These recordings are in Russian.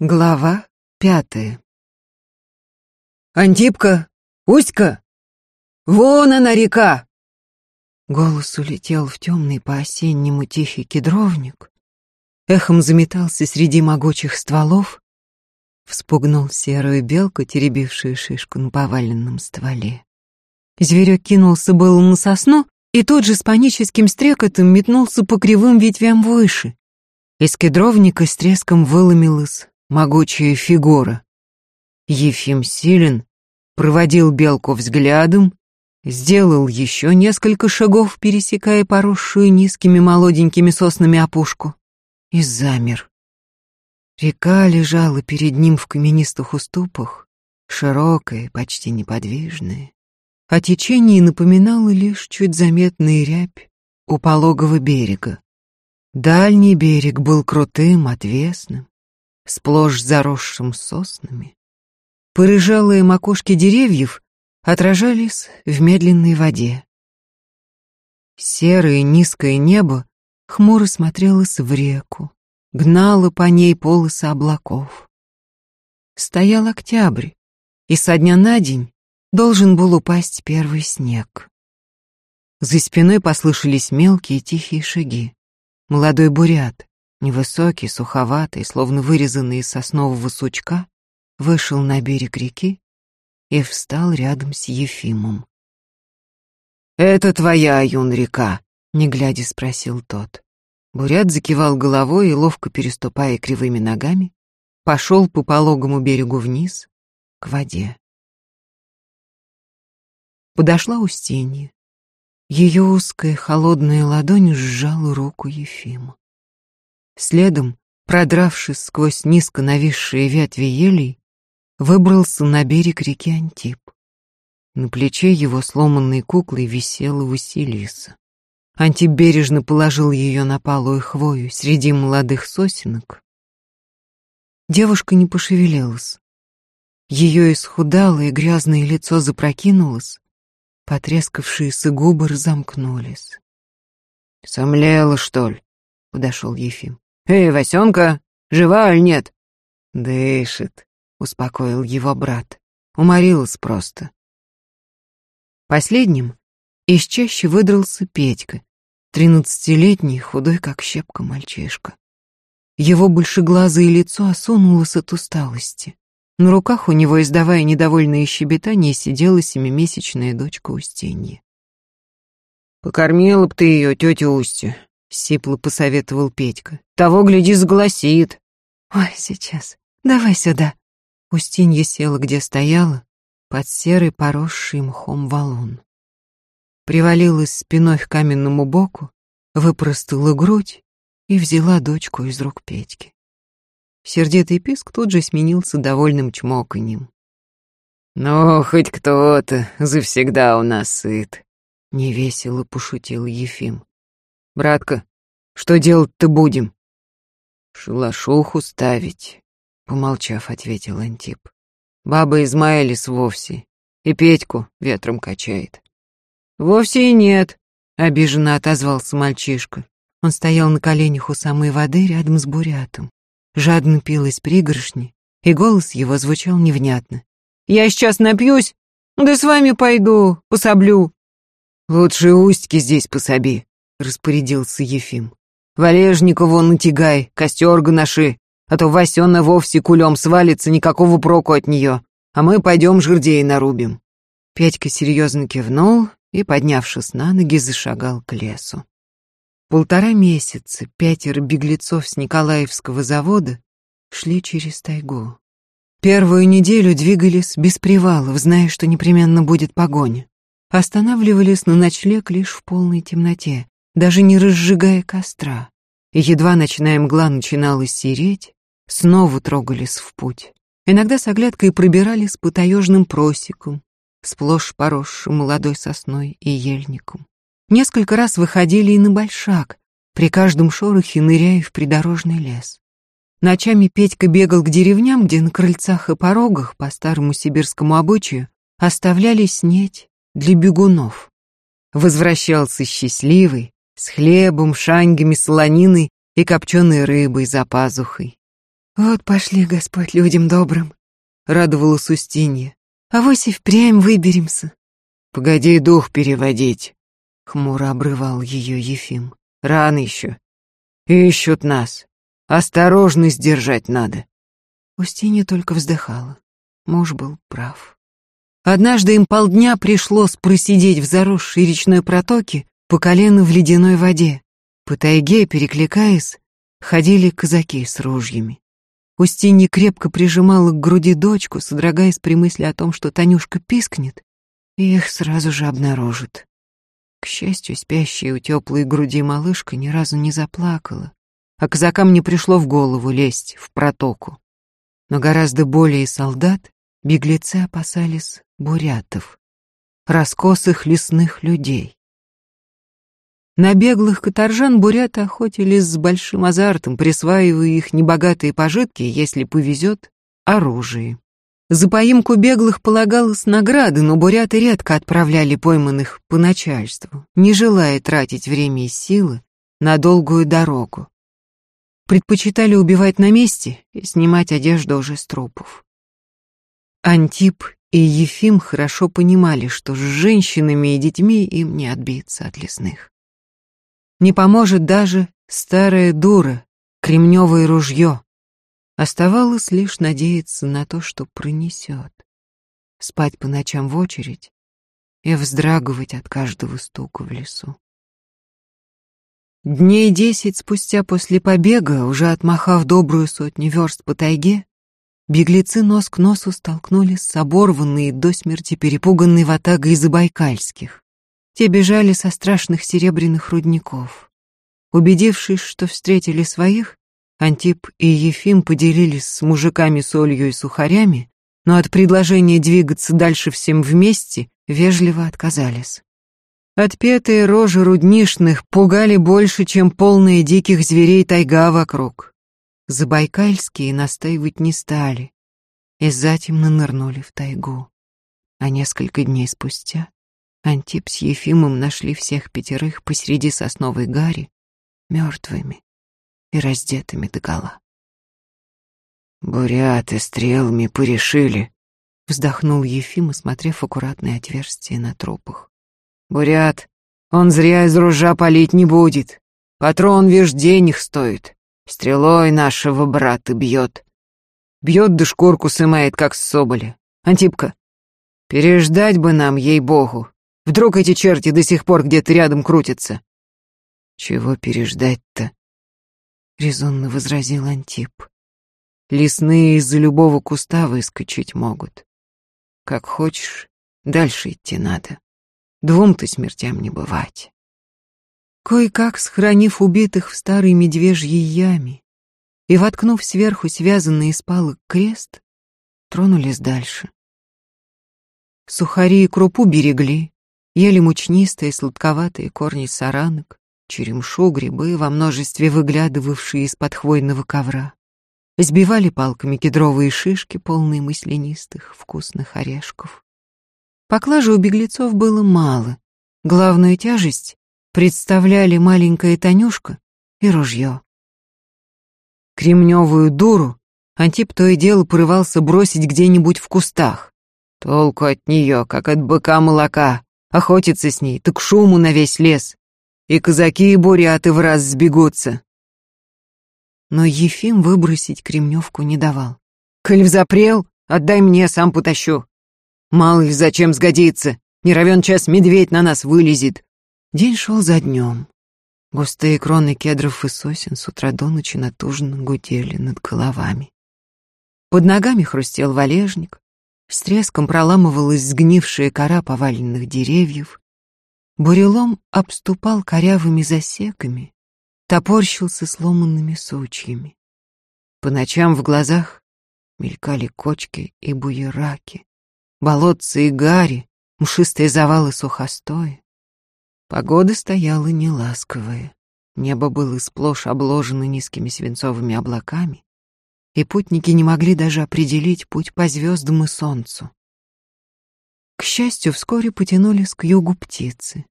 Глава пятая «Антипка! Уська! Вон она река!» Голос улетел в темный по-осеннему тихий кедровник, эхом заметался среди могучих стволов, вспугнул серую белку, теребившую шишку на поваленном стволе. Зверек кинулся был на сосну и тут же с паническим стрекотом метнулся по кривым ветвям выше. Из кедровника с треском выломилась могучая фигура. Ефим Силин проводил белку взглядом, сделал еще несколько шагов, пересекая поросшую низкими молоденькими соснами опушку, и замер. Река лежала перед ним в каменистых уступах, широкая, почти неподвижная. О течении напоминала лишь чуть заметная рябь у пологого берега. Дальний берег был крутым, отвесным, сплошь заросшим соснами. Порыжалые макушки деревьев отражались в медленной воде. Серое низкое небо хмуро смотрелось в реку, гнало по ней полосы облаков. Стоял октябрь, и со дня на день должен был упасть первый снег. За спиной послышались мелкие тихие шаги. Молодой бурят, невысокий, суховатый, словно вырезанный из соснового сучка, вышел на берег реки и встал рядом с Ефимом. «Это твоя, юн-река», — не глядя спросил тот. Бурят закивал головой и, ловко переступая кривыми ногами, пошел по пологому берегу вниз, к воде. Подошла Устинья. Ее узкая холодная ладонь сжала руку Ефима. Следом, продравшись сквозь низко нависшие ветви елей, выбрался на берег реки Антип. На плече его сломанной куклой висела Василиса. Антип бережно положил ее на палую хвою среди молодых сосенок. Девушка не пошевелилась. Ее исхудалое грязное лицо запрокинулось, потрескавшиеся губы разомкнулись. «Сомлела, что ли?» — подошел Ефим. «Эй, Васенка, жива аль нет?» «Дышит», — успокоил его брат. Уморилась просто. Последним из чаще выдрался Петька, тринадцатилетний, худой как щепка мальчишка. Его большеглазое лицо осунулось от усталости. На руках у него, издавая недовольные щебетания, сидела семимесячная дочка Устиньи. «Покормила б ты ее, тетя Устья», — сипло посоветовал Петька. «Того, гляди, сгласит». «Ой, сейчас. Давай сюда». Устинья села, где стояла, под серый поросший мхом валун. Привалилась спиной к каменному боку, выпростала грудь и взяла дочку из рук Петьки. Сердитый писк тут же сменился довольным чмоканьем. «Ну, хоть кто-то завсегда у нас сыт», — невесело пошутил Ефим. «Братка, что делать-то будем?» «Шалашуху ставить», — помолчав, ответил Антип. «Баба Измаилис вовсе, и Петьку ветром качает». «Вовсе и нет», — обиженно отозвался мальчишка. Он стоял на коленях у самой воды рядом с бурятом. Жадно пил из пригоршни, и голос его звучал невнятно. «Я сейчас напьюсь, да с вами пойду, пособлю». «Лучше устьки здесь пособи», — распорядился Ефим. «Валежникову натягай, костер гоноши, а то Васёна вовсе кулем свалится, никакого проку от нее, а мы пойдем жердей нарубим». Петька серьезно кивнул и, поднявшись на ноги, зашагал к лесу. Полтора месяца пятеро беглецов с Николаевского завода шли через тайгу. Первую неделю двигались без привалов, зная, что непременно будет погоня. Останавливались на ночлег лишь в полной темноте, даже не разжигая костра. И едва ночная мгла начинала сереть, снова трогались в путь. Иногда с оглядкой пробирались по таежным просекам, сплошь поросшим молодой сосной и ельником. Несколько раз выходили и на большак, при каждом шорохе ныряя в придорожный лес. Ночами Петька бегал к деревням, где на крыльцах и порогах, по старому сибирскому обычаю, оставляли снеть для бегунов. Возвращался счастливый, с хлебом, шаньгами, солониной и копченой рыбой за пазухой. Вот пошли, Господь, людям добрым, радовалась Устинья. А вось и впрямь выберемся. Погоди дух переводить, хмуро обрывал ее Ефим. Рано еще. Ищут нас. Осторожность держать надо. Устинья только вздыхала. Муж был прав. Однажды им полдня пришлось просидеть в заросшей речной протоке по колено в ледяной воде. По тайге, перекликаясь, ходили казаки с ружьями. Устинья крепко прижимала к груди дочку, содрогаясь при мысли о том, что Танюшка пискнет, и их сразу же обнаружат. К счастью, спящая у теплой груди малышка ни разу не заплакала, а казакам не пришло в голову лезть в протоку. Но гораздо более солдат беглецы опасались бурятов, раскосых лесных людей. На беглых каторжан буряты охотились с большим азартом, присваивая их небогатые пожитки, если повезет, оружие. За поимку беглых полагалась награда, но буряты редко отправляли пойманных по начальству, не желая тратить время и силы на долгую дорогу. Предпочитали убивать на месте и снимать одежду уже с трупов. Антип и Ефим хорошо понимали, что с женщинами и детьми им не отбиться от лесных. Не поможет даже старая дура, кремневое ружье. Оставалось лишь надеяться на то, что пронесет. Спать по ночам в очередь и вздрагивать от каждого стука в лесу. Дней десять спустя после побега, уже отмахав добрую сотню верст по тайге, беглецы нос к носу столкнулись с оборванной до смерти перепуганной ватагой забайкальских. Те бежали со страшных серебряных рудников. Убедившись, что встретили своих, Антип и Ефим поделились с мужиками солью и сухарями, но от предложения двигаться дальше всем вместе вежливо отказались. Отпетые рожи руднишных пугали больше, чем полные диких зверей тайга вокруг. Забайкальские настаивать не стали и затемно нырнули в тайгу. А несколько дней спустя Антип с Ефимом нашли всех пятерых посреди сосновой гари, мертвыми и раздетыми догола. «Буряты стрелами порешили», — вздохнул Ефим, осмотрев аккуратные отверстия на трупах. «Бурят, он зря из ружа палить не будет. Патрон, вишь, денег стоит. Стрелой нашего брата бьет. Бьет да шкурку сымает, как с соболя. Антипка, переждать бы нам, ей-богу, Вдруг эти черти до сих пор где-то рядом крутятся. Чего переждать-то? Резонно возразил Антип. Лесные из-за любого куста выскочить могут. Как хочешь, дальше идти надо. Двум-то смертям не бывать. Кое-как, схоронив убитых в старой медвежьей яме и воткнув сверху связанный из палок крест, тронулись дальше. Сухари и крупу берегли, Ели мучнистые, сладковатые корни саранок, черемшу, грибы, во множестве выглядывавшие из-под хвойного ковра. Сбивали палками кедровые шишки, полные мысленистых, вкусных орешков. Поклажи у беглецов было мало. Главную тяжесть представляли маленькая Танюшка и ружье. Кремневую дуру Антип то и дело порывался бросить где-нибудь в кустах. Толку от нее, как от быка молока, Охотиться с ней, так шуму на весь лес. И казаки и буряты в раз сбегутся. Но Ефим выбросить кремневку не давал. «Коль взапрел, отдай мне, сам потащу. Мало ли зачем сгодится, не равен час медведь на нас вылезет». День шел за днем. Густые кроны кедров и сосен с утра до ночи натужно гудели над головами. Под ногами хрустел валежник, с треском проламывалась сгнившая кора поваленных деревьев. Бурелом обступал корявыми засеками, топорщился сломанными сучьями. По ночам в глазах мелькали кочки и буераки, болотцы и гари, мшистые завалы сухостоя. Погода стояла неласковая. Небо было сплошь обложено низкими свинцовыми облаками, и путники не могли даже определить путь по звездам и солнцу. К счастью, вскоре потянулись к югу птицы.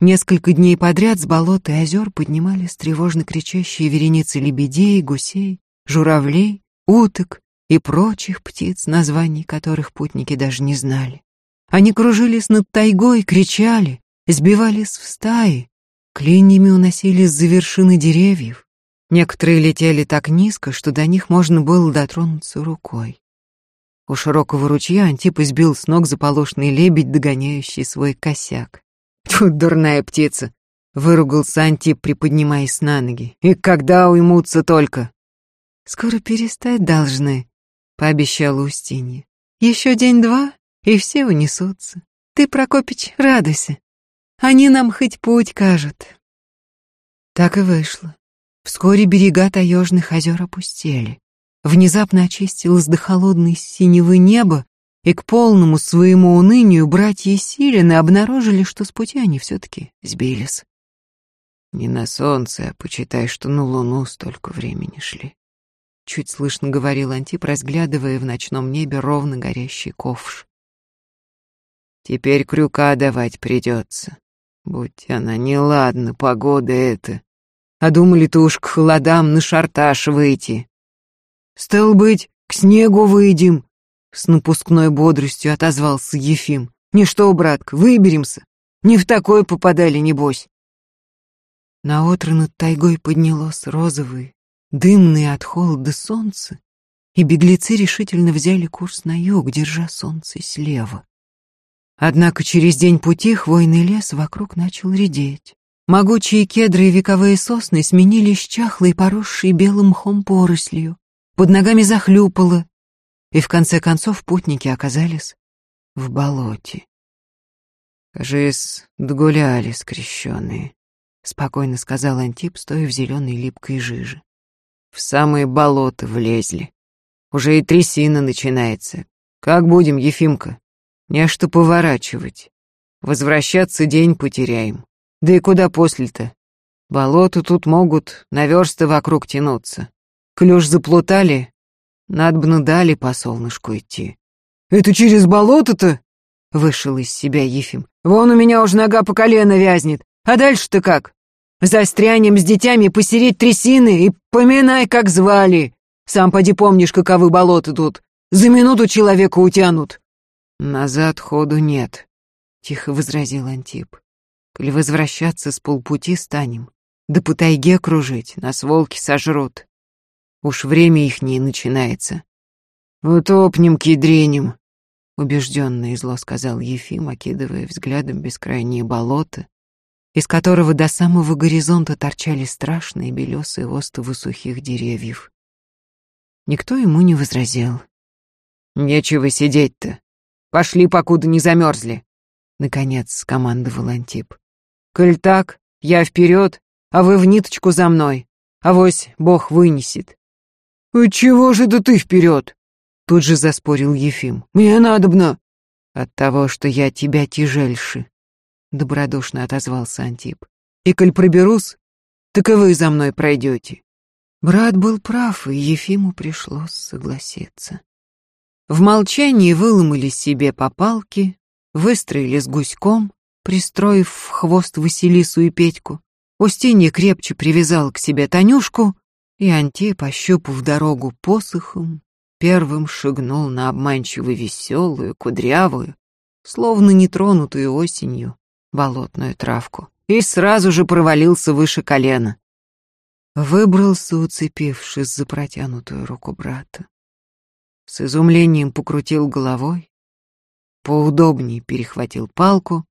Несколько дней подряд с болот и озер поднимались тревожно кричащие вереницы лебедей, гусей, журавлей, уток и прочих птиц, названий которых путники даже не знали. Они кружились над тайгой, кричали, сбивались в стаи, клиньями уносились за вершины деревьев. Некоторые летели так низко, что до них можно было дотронуться рукой. У широкого ручья Антип избил с ног заполошный лебедь, догоняющий свой косяк. Тут дурная птица, выругался Антип, приподнимаясь на ноги. И когда уймутся только? Скоро перестать должны, пообещала Устинья. Еще день-два, и все унесутся. Ты, Прокопич, радуйся. Они нам хоть путь кажут. Так и вышло. Вскоре берега таежных озер опустели. Внезапно очистилось до холодной синевы неба, и к полному своему унынию братья Силины обнаружили, что с пути они все-таки сбились. Не на солнце, а почитай, что на луну столько времени шли. Чуть слышно говорил Антип, разглядывая в ночном небе ровно горящий ковш. Теперь крюка давать придется. Будь она неладна, погода эта. А думали-то уж к холодам на шарташ выйти. «Стал быть, к снегу выйдем!» С напускной бодростью отозвался Ефим. «Ничто, братка, выберемся. Не в такое попадали, небось». Наутро над тайгой поднялось розовый, дымный от холода солнце, и беглецы решительно взяли курс на юг, держа солнце слева. Однако через день пути хвойный лес вокруг начал редеть. Могучие кедры и вековые сосны сменились чахлой, поросшей белым мхом порослью под ногами захлюпало, и в конце концов путники оказались в болоте. «Кажись, догуляли скрещенные», — спокойно сказал Антип, стоя в зеленой липкой жиже. «В самые болота влезли. Уже и трясина начинается. Как будем, Ефимка? Не что поворачивать. Возвращаться день потеряем. Да и куда после-то? Болота тут могут на версты вокруг тянуться. Клюш заплутали, надобно дали по солнышку идти. «Это через болото-то?» — вышел из себя Ефим. «Вон у меня уж нога по колено вязнет. А дальше-то как? Застрянем с детьми посереть трясины и поминай, как звали. Сам поди помнишь, каковы болота тут. За минуту человека утянут». «Назад ходу нет», — тихо возразил Антип. «Коли возвращаться с полпути станем, да по тайге кружить, нас волки сожрут. Уж время их не начинается. «Утопнем кедренем», — убежденно и зло сказал Ефим, окидывая взглядом бескрайние болота, из которого до самого горизонта торчали страшные белесые остовы сухих деревьев. Никто ему не возразил. «Нечего сидеть-то. Пошли, покуда не замерзли», — наконец скомандовал Антип. «Коль так, я вперед, а вы в ниточку за мной. Авось Бог вынесет. «Чего же это ты вперед?» Тут же заспорил Ефим. «Мне надобно». «От того, что я тебя тяжельше», — добродушно отозвался Антип. «И коль проберусь, так и вы за мной пройдете». Брат был прав, и Ефиму пришлось согласиться. В молчании выломали себе по палке, выстроились гуськом, пристроив в хвост Василису и Петьку. Устинья крепче привязал к себе Танюшку, и Антип, ощупав дорогу посохом, первым шагнул на обманчиво веселую, кудрявую, словно нетронутую осенью, болотную травку, и сразу же провалился выше колена. Выбрался, уцепившись за протянутую руку брата. С изумлением покрутил головой, поудобнее перехватил палку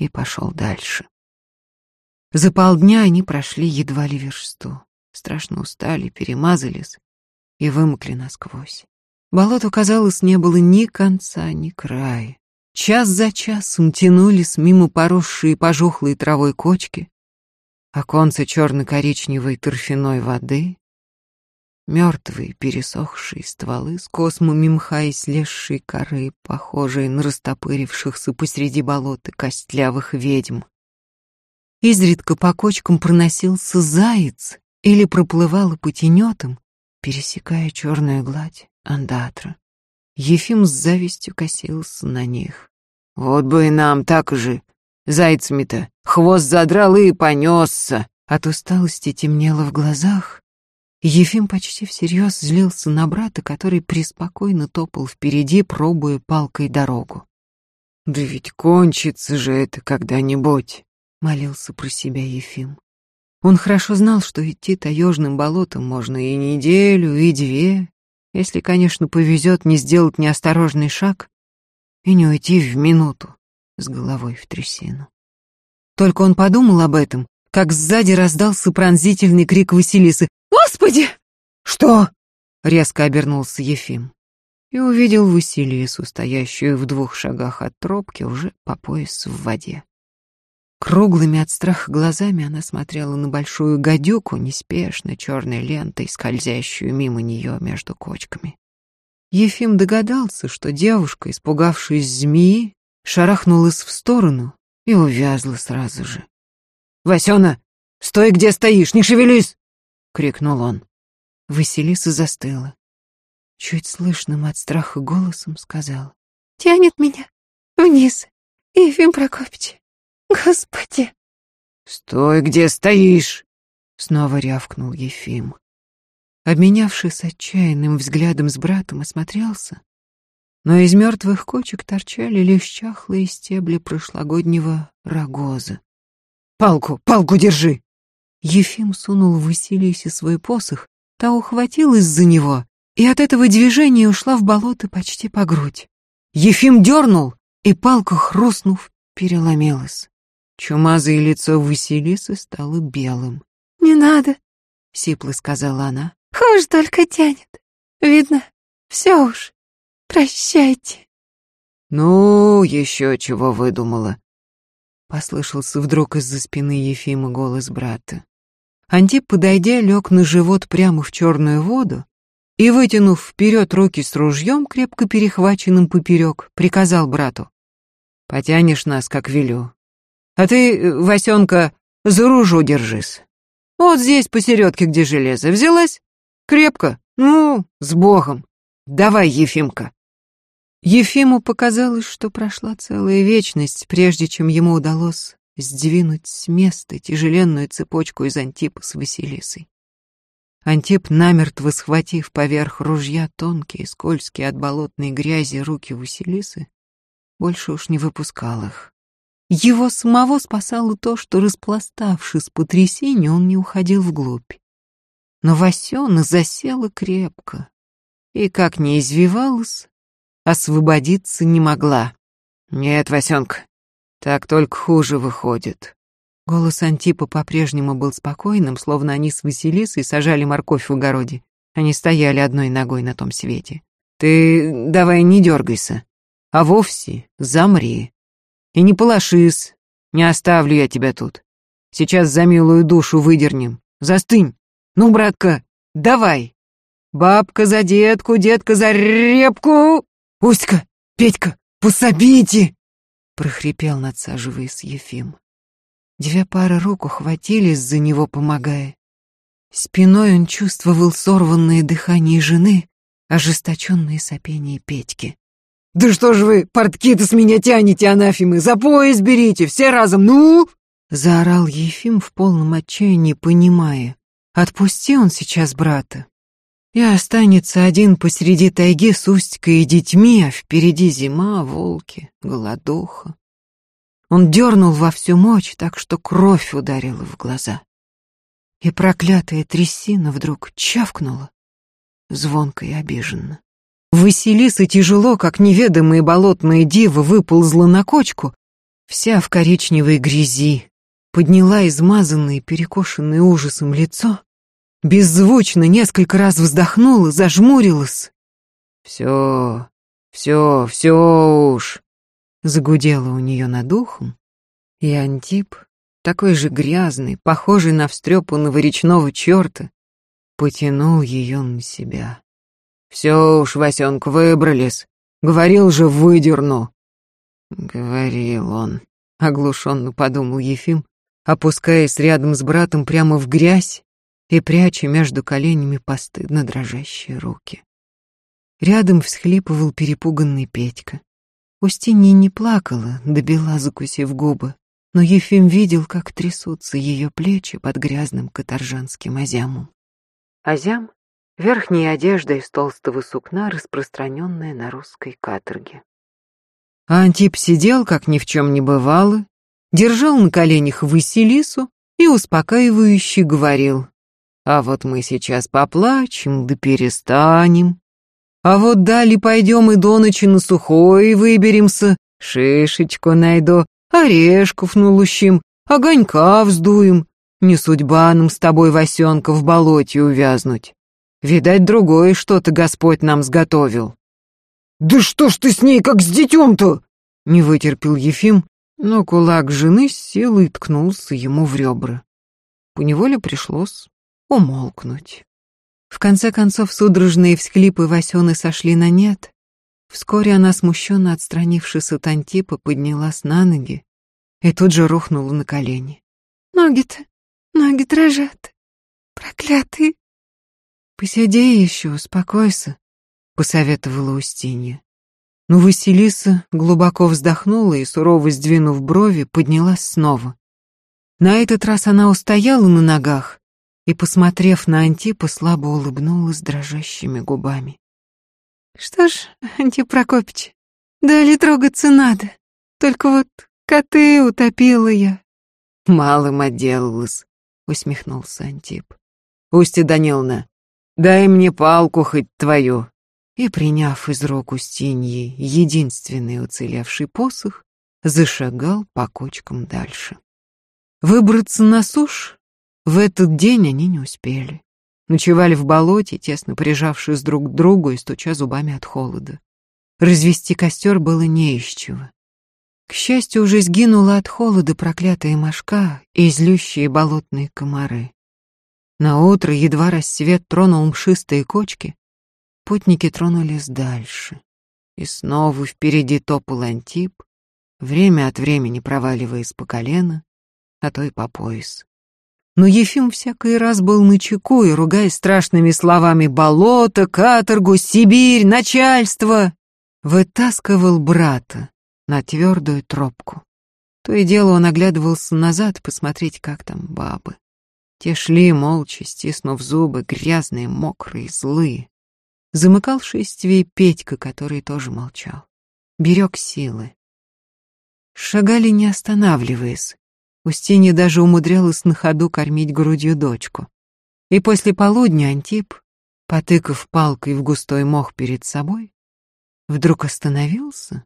и пошел дальше. За полдня они прошли едва ли версту страшно устали, перемазались и вымокли насквозь. Болоту, казалось, не было ни конца, ни края. Час за часом тянулись мимо поросшие пожухлой травой кочки, оконца черно-коричневой торфяной воды, мертвые пересохшие стволы с космами мха и слезшей коры, похожие на растопырившихся посреди болота костлявых ведьм. Изредка по кочкам проносился заяц или проплывала по тенетам, пересекая черную гладь андатра. Ефим с завистью косился на них. «Вот бы и нам так же, зайцами-то, хвост задрал и понесся!» От усталости темнело в глазах, Ефим почти всерьез злился на брата, который преспокойно топал впереди, пробуя палкой дорогу. «Да ведь кончится же это когда-нибудь», — молился про себя Ефим. Он хорошо знал, что идти таежным болотом можно и неделю, и две, если, конечно, повезет не сделать неосторожный шаг и не уйти в минуту с головой в трясину. Только он подумал об этом, как сзади раздался пронзительный крик Василисы. «Господи!» «Что?» — резко обернулся Ефим и увидел Василису, стоящую в двух шагах от тропки, уже по пояс в воде. Круглыми от страха глазами она смотрела на большую гадюку, неспешно черной лентой, скользящую мимо нее между кочками. Ефим догадался, что девушка, испугавшись змеи, шарахнулась в сторону и увязла сразу же. «Васёна, стой, где стоишь, не шевелись!» — крикнул он. Василиса застыла. Чуть слышным от страха голосом сказала. «Тянет меня вниз, Ефим Прокопич. Господи!» «Стой, где стоишь!» — снова рявкнул Ефим. Обменявшись отчаянным взглядом с братом, осмотрелся, но из мертвых кочек торчали лишь чахлые стебли прошлогоднего рогоза. «Палку, палку держи!» Ефим сунул Василисе свой посох, та ухватилась за него и от этого движения ушла в болото почти по грудь. Ефим дернул, и палка, хрустнув, переломилась. Чумазое лицо Василисы стало белым. «Не надо», — сипло сказала она. «Хуже только тянет. Видно, все уж. Прощайте. Ну, еще чего выдумала. Послышался вдруг из-за спины Ефима голос брата. Антип, подойдя, лег на живот прямо в черную воду и, вытянув вперед руки с ружьем, крепко перехваченным поперек, приказал брату. «Потянешь нас, как велю. А ты, Васенка, за ружу держись. Вот здесь, посередке, где железо. Взялась? Крепко? Ну, с Богом. Давай, Ефимка». Ефиму показалось, что прошла целая вечность, прежде чем ему удалось сдвинуть с места тяжеленную цепочку из Антипа с Василисой. Антип, намертво схватив поверх ружья тонкие, скользкие от болотной грязи руки Василисы, больше уж не выпускал их. Его самого спасало то, что, распластавшись по трясине, он не уходил вглубь. Но Васена засела крепко, и, как не извивалась, освободиться не могла. «Нет, Васенка, так только хуже выходит». Голос Антипа по-прежнему был спокойным, словно они с Василисой сажали морковь в огороде. Они стояли одной ногой на том свете. «Ты давай не дергайся, а вовсе замри. И не полошись, не оставлю я тебя тут. Сейчас за милую душу выдернем. Застынь! Ну, братка, давай! Бабка за детку, детка за репку!» «Уська! Петька! Пособите!» — прохрипел, надсаживаясь Ефим. Две пары рук ухватились за него, помогая. Спиной он чувствовал сорванное дыхание жены, ожесточенные сопения Петьки. «Да что ж вы, портки-то с меня тянете, анафимы! За пояс берите, все разом, ну!» Заорал Ефим в полном отчаянии, понимая. Отпусти он сейчас брата, и останется один посреди тайги с Устькой и детьми, а впереди зима, волки, голодуха. Он дернул во всю мощь, так что кровь ударила в глаза. И проклятая трясина вдруг чавкнула, звонко и обиженно. Василиса тяжело, как неведомые болотные дивы, выползла на кочку, вся в коричневой грязи, подняла измазанное, перекошенное ужасом лицо беззвучно несколько раз вздохнула, зажмурилась. «Все, все, все уж», — загудело у нее над ухом, и Антип, такой же грязный, похожий на встрепанного речного черта, потянул ее на себя. «Все уж, Васенка, выбрались. Говорил же, выдерну». Говорил он, оглушенно подумал Ефим, опускаясь рядом с братом прямо в грязь и пряча между коленями постыдно дрожащие руки. Рядом всхлипывал перепуганный Петька. Устинья не плакала, добила, закусив губы, но Ефим видел, как трясутся ее плечи под грязным каторжанским озямом. Азям — верхняя одежда из толстого сукна, распространенная на русской каторге. А Антип сидел, как ни в чем не бывало, держал на коленях Василису и успокаивающе говорил. «А вот мы сейчас поплачем, да перестанем. А вот дали пойдем и до ночи на сухой выберемся, шишечку найду, орешков налущим, огонька вздуем. Не судьба нам с тобой, Васенка, в болоте увязнуть. Видать, другое что-то Господь нам сготовил». «Да что ж ты с ней, как с детем-то?» Не вытерпел Ефим, но кулак жены с силой ткнулся ему в ребра. Поневоле пришлось умолкнуть. В конце концов, судорожные всхлипы Васены сошли на нет. Вскоре она, смущенно отстранившись от Антипа, поднялась на ноги и тут же рухнула на колени. «Ноги-то, ноги дрожат, проклятые!» «Посиди еще, успокойся», — посоветовала Устинья. Но Василиса глубоко вздохнула и, сурово сдвинув брови, поднялась снова. На этот раз она устояла на ногах и, посмотрев на Антипа, слабо улыбнулась дрожащими губами. «Что ж, Антип Прокопич, далее трогаться надо. Только вот коты утопила я». «Малым отделалась», — усмехнулся Антип. «Устья Даниловна, дай мне палку хоть твою, и, приняв из рук Устиньи единственный уцелевший посох, зашагал по кочкам дальше. Выбраться на сушь в этот день они не успели. Ночевали в болоте, тесно прижавшись друг к другу и стуча зубами от холода. Развести костер было не из чего. К счастью, уже сгинула от холода проклятая мошка и злющие болотные комары. На утро едва рассвет тронул мшистые кочки, Путники тронулись дальше. И снова впереди топал Антип, время от времени проваливаясь по колено, а то и по пояс. Но Ефим всякий раз был начеку и, ругаясь страшными словами «болото», «каторгу», «Сибирь», «начальство», вытаскивал брата на твердую тропку. То и дело он оглядывался назад посмотреть, как там бабы. Те шли молча, стиснув зубы, грязные, мокрые, злые. Замыкал шествие Петька, который тоже молчал. Берег силы. Шагали не останавливаясь. Устинья даже умудрялась на ходу кормить грудью дочку. И после полудня Антип, потыкав палкой в густой мох перед собой, вдруг остановился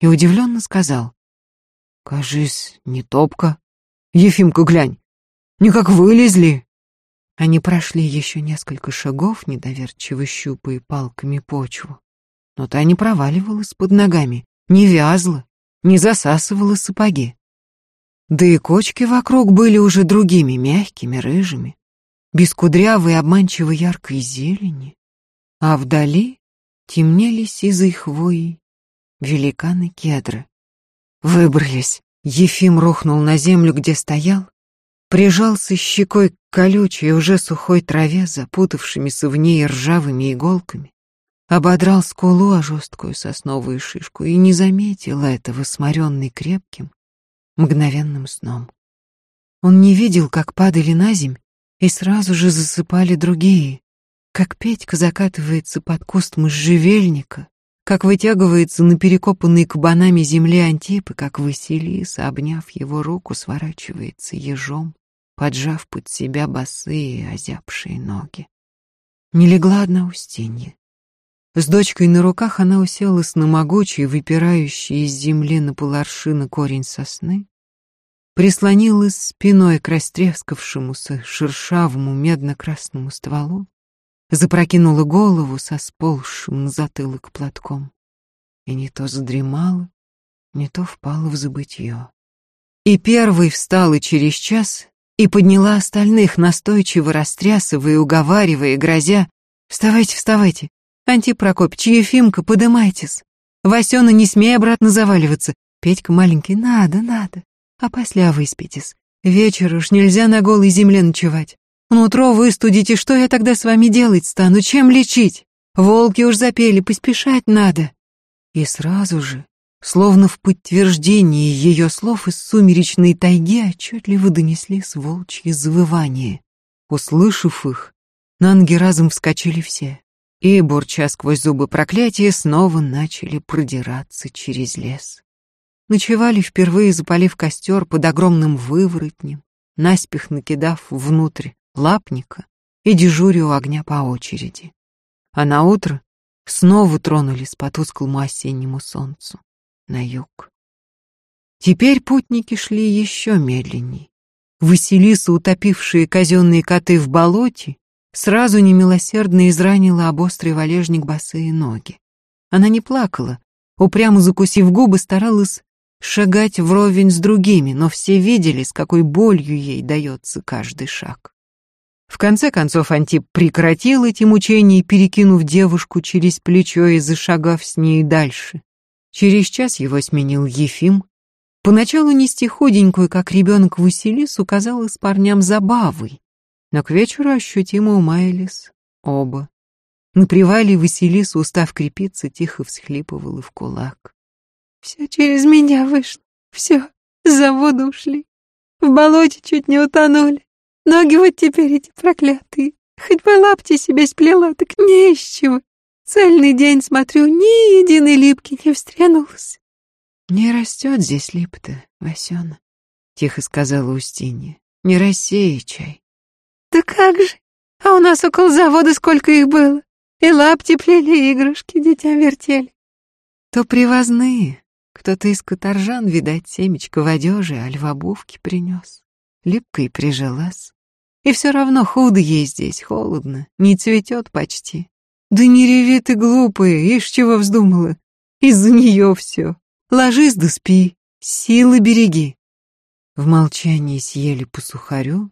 и удивленно сказал. «Кажись, не топка. Ефимка, глянь, никак вылезли». Они прошли еще несколько шагов, недоверчиво щупая палками почву. Но та не проваливалась под ногами, не вязла, не засасывала сапоги. Да и кочки вокруг были уже другими, мягкими, рыжими, без кудрявой обманчиво яркой зелени. А вдали темнели сизой хвоей великаны кедры. Выбрались. Ефим рухнул на землю, где стоял, прижался щекой к колючей, уже сухой траве, запутавшимися в ней ржавыми иголками, ободрал скулу о жесткую сосновую шишку и не заметил этого, сморенный крепким, мгновенным сном. Он не видел, как падали на земь и сразу же засыпали другие, как Петька закатывается под куст можжевельника, как вытягивается на перекопанной кабанами земле Антип, и как Василиса, обняв его руку, сворачивается ежом поджав под себя босые, озябшие ноги. Не легла одна Устинья. С дочкой на руках она уселась на могучий, выпирающий из земли на поларшина корень сосны, прислонилась спиной к растрескавшемуся шершавому медно-красному стволу, запрокинула голову со сползшим на затылок платком и не то задремала, не то впала в забытье. И первый встал и через час и подняла остальных, настойчиво растрясывая, уговаривая, грозя. «Вставайте, вставайте! Антип Прокопич, Ефимка, подымайтесь! Васёна, не смей обратно заваливаться! Петька маленький, надо, надо! А после выспитесь. Вечер уж нельзя на голой земле ночевать. Нутро выстудите, что я тогда с вами делать стану, чем лечить? Волки уж запели, поспешать надо!» И сразу же Словно в подтверждении ее слов из сумеречной тайги отчетливо донесли волчьи завывания. Услышав их, На ноги разом вскочили все, и, бурча сквозь зубы проклятия, снова начали продираться через лес. Ночевали впервые, запалив костер под огромным выворотнем, наспех накидав внутрь лапника и дежуря у огня по очереди. А на утро снова тронулись по тусклому осеннему солнцу на юг. Теперь путники шли еще медленней. Василиса, утопившие казенные коты в болоте, сразу немилосердно изранила об острый валежник босые ноги. Она не плакала, упрямо закусив губы, старалась шагать вровень с другими, но все видели, с какой болью ей дается каждый шаг. В конце концов Антип прекратил эти мучения, перекинув девушку через плечо и зашагав с ней дальше. Через час его сменил Ефим. Поначалу нести худенькую, как ребенок Василису, казалось парням забавой, но к вечеру ощутимо умаялись оба. На привале Василиса, устав крепиться, тихо всхлипывала в кулак. Все через меня вышло. Все, за воду ушли. В болоте чуть не утонули. Ноги вот теперь эти проклятые. Хоть бы лапти себе сплела, так не из чего. Цельный день смотрю, ни единой липки не встрянулась. Не растет здесь липа-то, Васена, тихо сказала Устинья. Не рассея чай. Да как же? А у нас около завода сколько их было. И лапти плели, и игрушки детям вертели. То привозные, кто-то из каторжан, видать, семечко в одежде, аль в обувке принес. Липко и прижилась. И все равно худо ей здесь, холодно, не цветет почти. Да не реви ты, глупая, ишь чего вздумала. Из-за нее все. Ложись да спи, силы береги. В молчании съели по сухарю,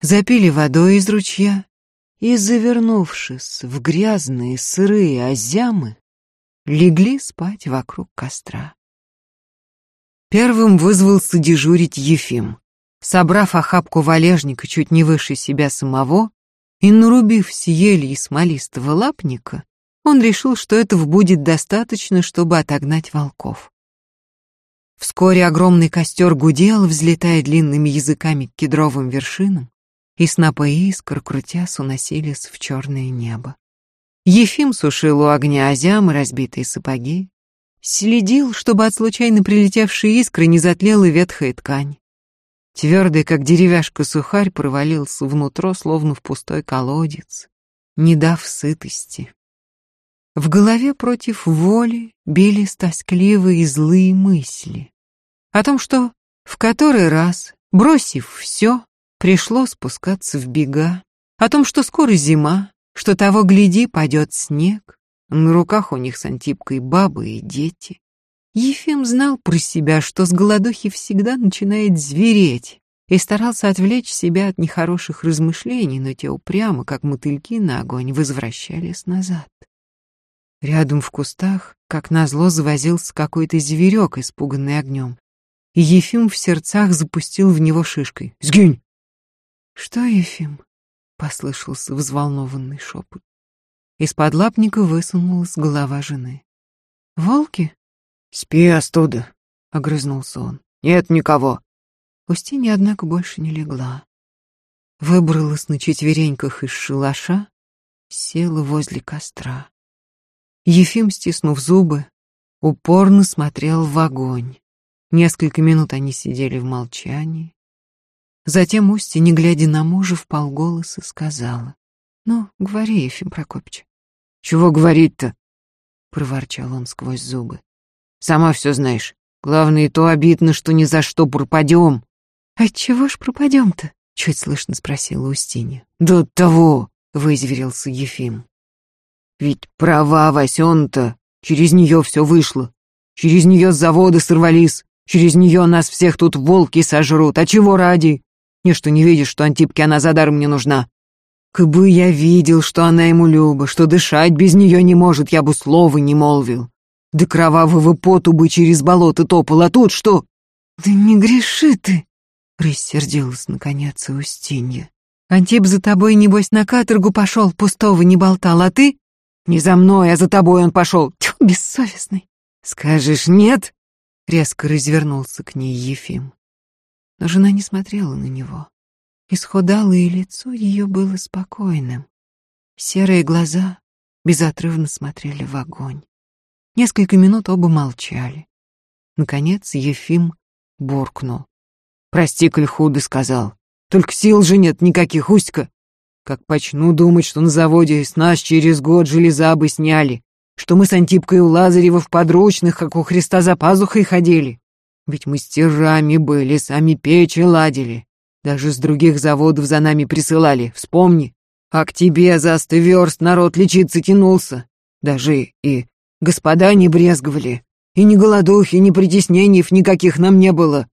запили водой из ручья и, завернувшись в грязные сырые озямы, легли спать вокруг костра. Первым вызвался дежурить Ефим. Собрав охапку валежника чуть не выше себя самого и нарубив с ели и смолистого лапника, он решил, что этого будет достаточно, чтобы отогнать волков. Вскоре огромный костер гудел, взлетая длинными языками к кедровым вершинам, и снопы искр, крутясь, уносились в черное небо. Ефим сушил у огня озям и разбитые сапоги, Следил, чтобы от случайно прилетевшей искры не затлела ветхая ткань. Твердый, как деревяшка, сухарь провалился внутрь, словно в пустой колодец, не дав сытости. В голове против воли бились тоскливые и злые мысли. О том, что в который раз, бросив все, пришло спускаться в бега. О том, что скоро зима, что того гляди, падет снег, на руках у них с Антипкой бабы и дети. Ефим знал про себя, что с голодухи всегда начинает звереть, и старался отвлечь себя от нехороших размышлений, но те упрямо, как мотыльки на огонь, возвращались назад. Рядом в кустах, как назло, завозился какой-то зверек, испуганный огнем, и Ефим в сердцах запустил в него шишкой. «Сгинь!» «Что, Ефим?» — послышался взволнованный шепот. Из-под лапника высунулась голова жены. «Волки?» «Спи, остуда», — огрызнулся он. «Нет никого». Устинья, однако, больше не легла. Выбралась на четвереньках из шалаша, села возле костра. Ефим, стиснув зубы, упорно смотрел в огонь. Несколько минут они сидели в молчании. Затем Устья, не глядя на мужа, вполголоса сказала. «Ну, говори, Ефим Прокопич». «Чего говорить-то?» — проворчал он сквозь зубы. «Сама все знаешь. Главное, то обидно, что ни за что пропадем». «Отчего ж пропадем-то?» — чуть слышно спросила Устинья. «Да от того!» — вызверился Ефим. «Ведь права Васен-то, через нее все вышло. Через нее с завода сорвались, через нее нас всех тут волки сожрут. А чего ради? Не что не видишь, что Антипке она за даром не нужна. Кабы я видел, что она ему люба, что дышать без нее не может, я бы слова не молвил. Да кровавого поту бы через болото топал, а тут что? Да не греши ты, рассердилась наконец Устинья. Антип за тобой, небось, на каторгу пошел, пустого не болтал, а ты? Не за мной, а за тобой он пошел. Тьфу, бессовестный. Скажешь нет? Резко развернулся к ней Ефим. Но жена не смотрела на него. Исхудалое лицо ее было спокойным. Серые глаза безотрывно смотрели в огонь. Несколько минут оба молчали. Наконец Ефим буркнул. «Прости, коль худо сказал. Только сил же нет никаких, Уська. Как почну думать, что на заводе с нас через год железа бы сняли, что мы с Антипкой у Лазарева в подручных, как у Христа за пазухой ходили. Ведь мы стирами были, сами печи ладили. Даже с других заводов за нами присылали, вспомни. А к тебе за сто верст народ лечиться тянулся. Даже и господа не брезговали. И ни голодухи, ни притеснений никаких нам не было.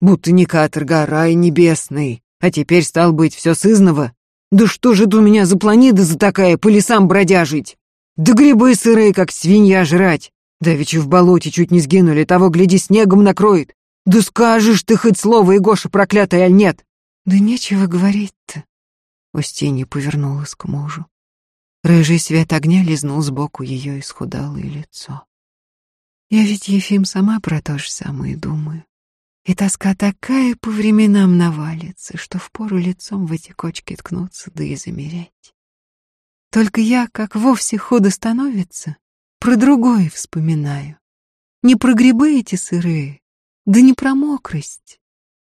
Будто не каторга, рай небесный. А теперь, стал быть, все сызново. Да что же это у меня за планида за такая по лесам бродяжить? Да грибы сырые, как свинья, жрать. Да ведь в болоте чуть не сгинули, того, гляди, снегом накроет. Да скажешь ты хоть слово, и Гоша проклятый, аль нет? Да нечего говорить-то. Устинья повернулась к мужу. Рыжий свет огня лизнул сбоку ее исхудалое лицо. Я ведь, Ефим, сама про то же самое думаю. И тоска такая по временам навалится, что впору лицом в эти кочки ткнуться, да и замереть. Только я, как вовсе худо становится, про другое вспоминаю. Не про грибы эти сырые, да не про мокрость,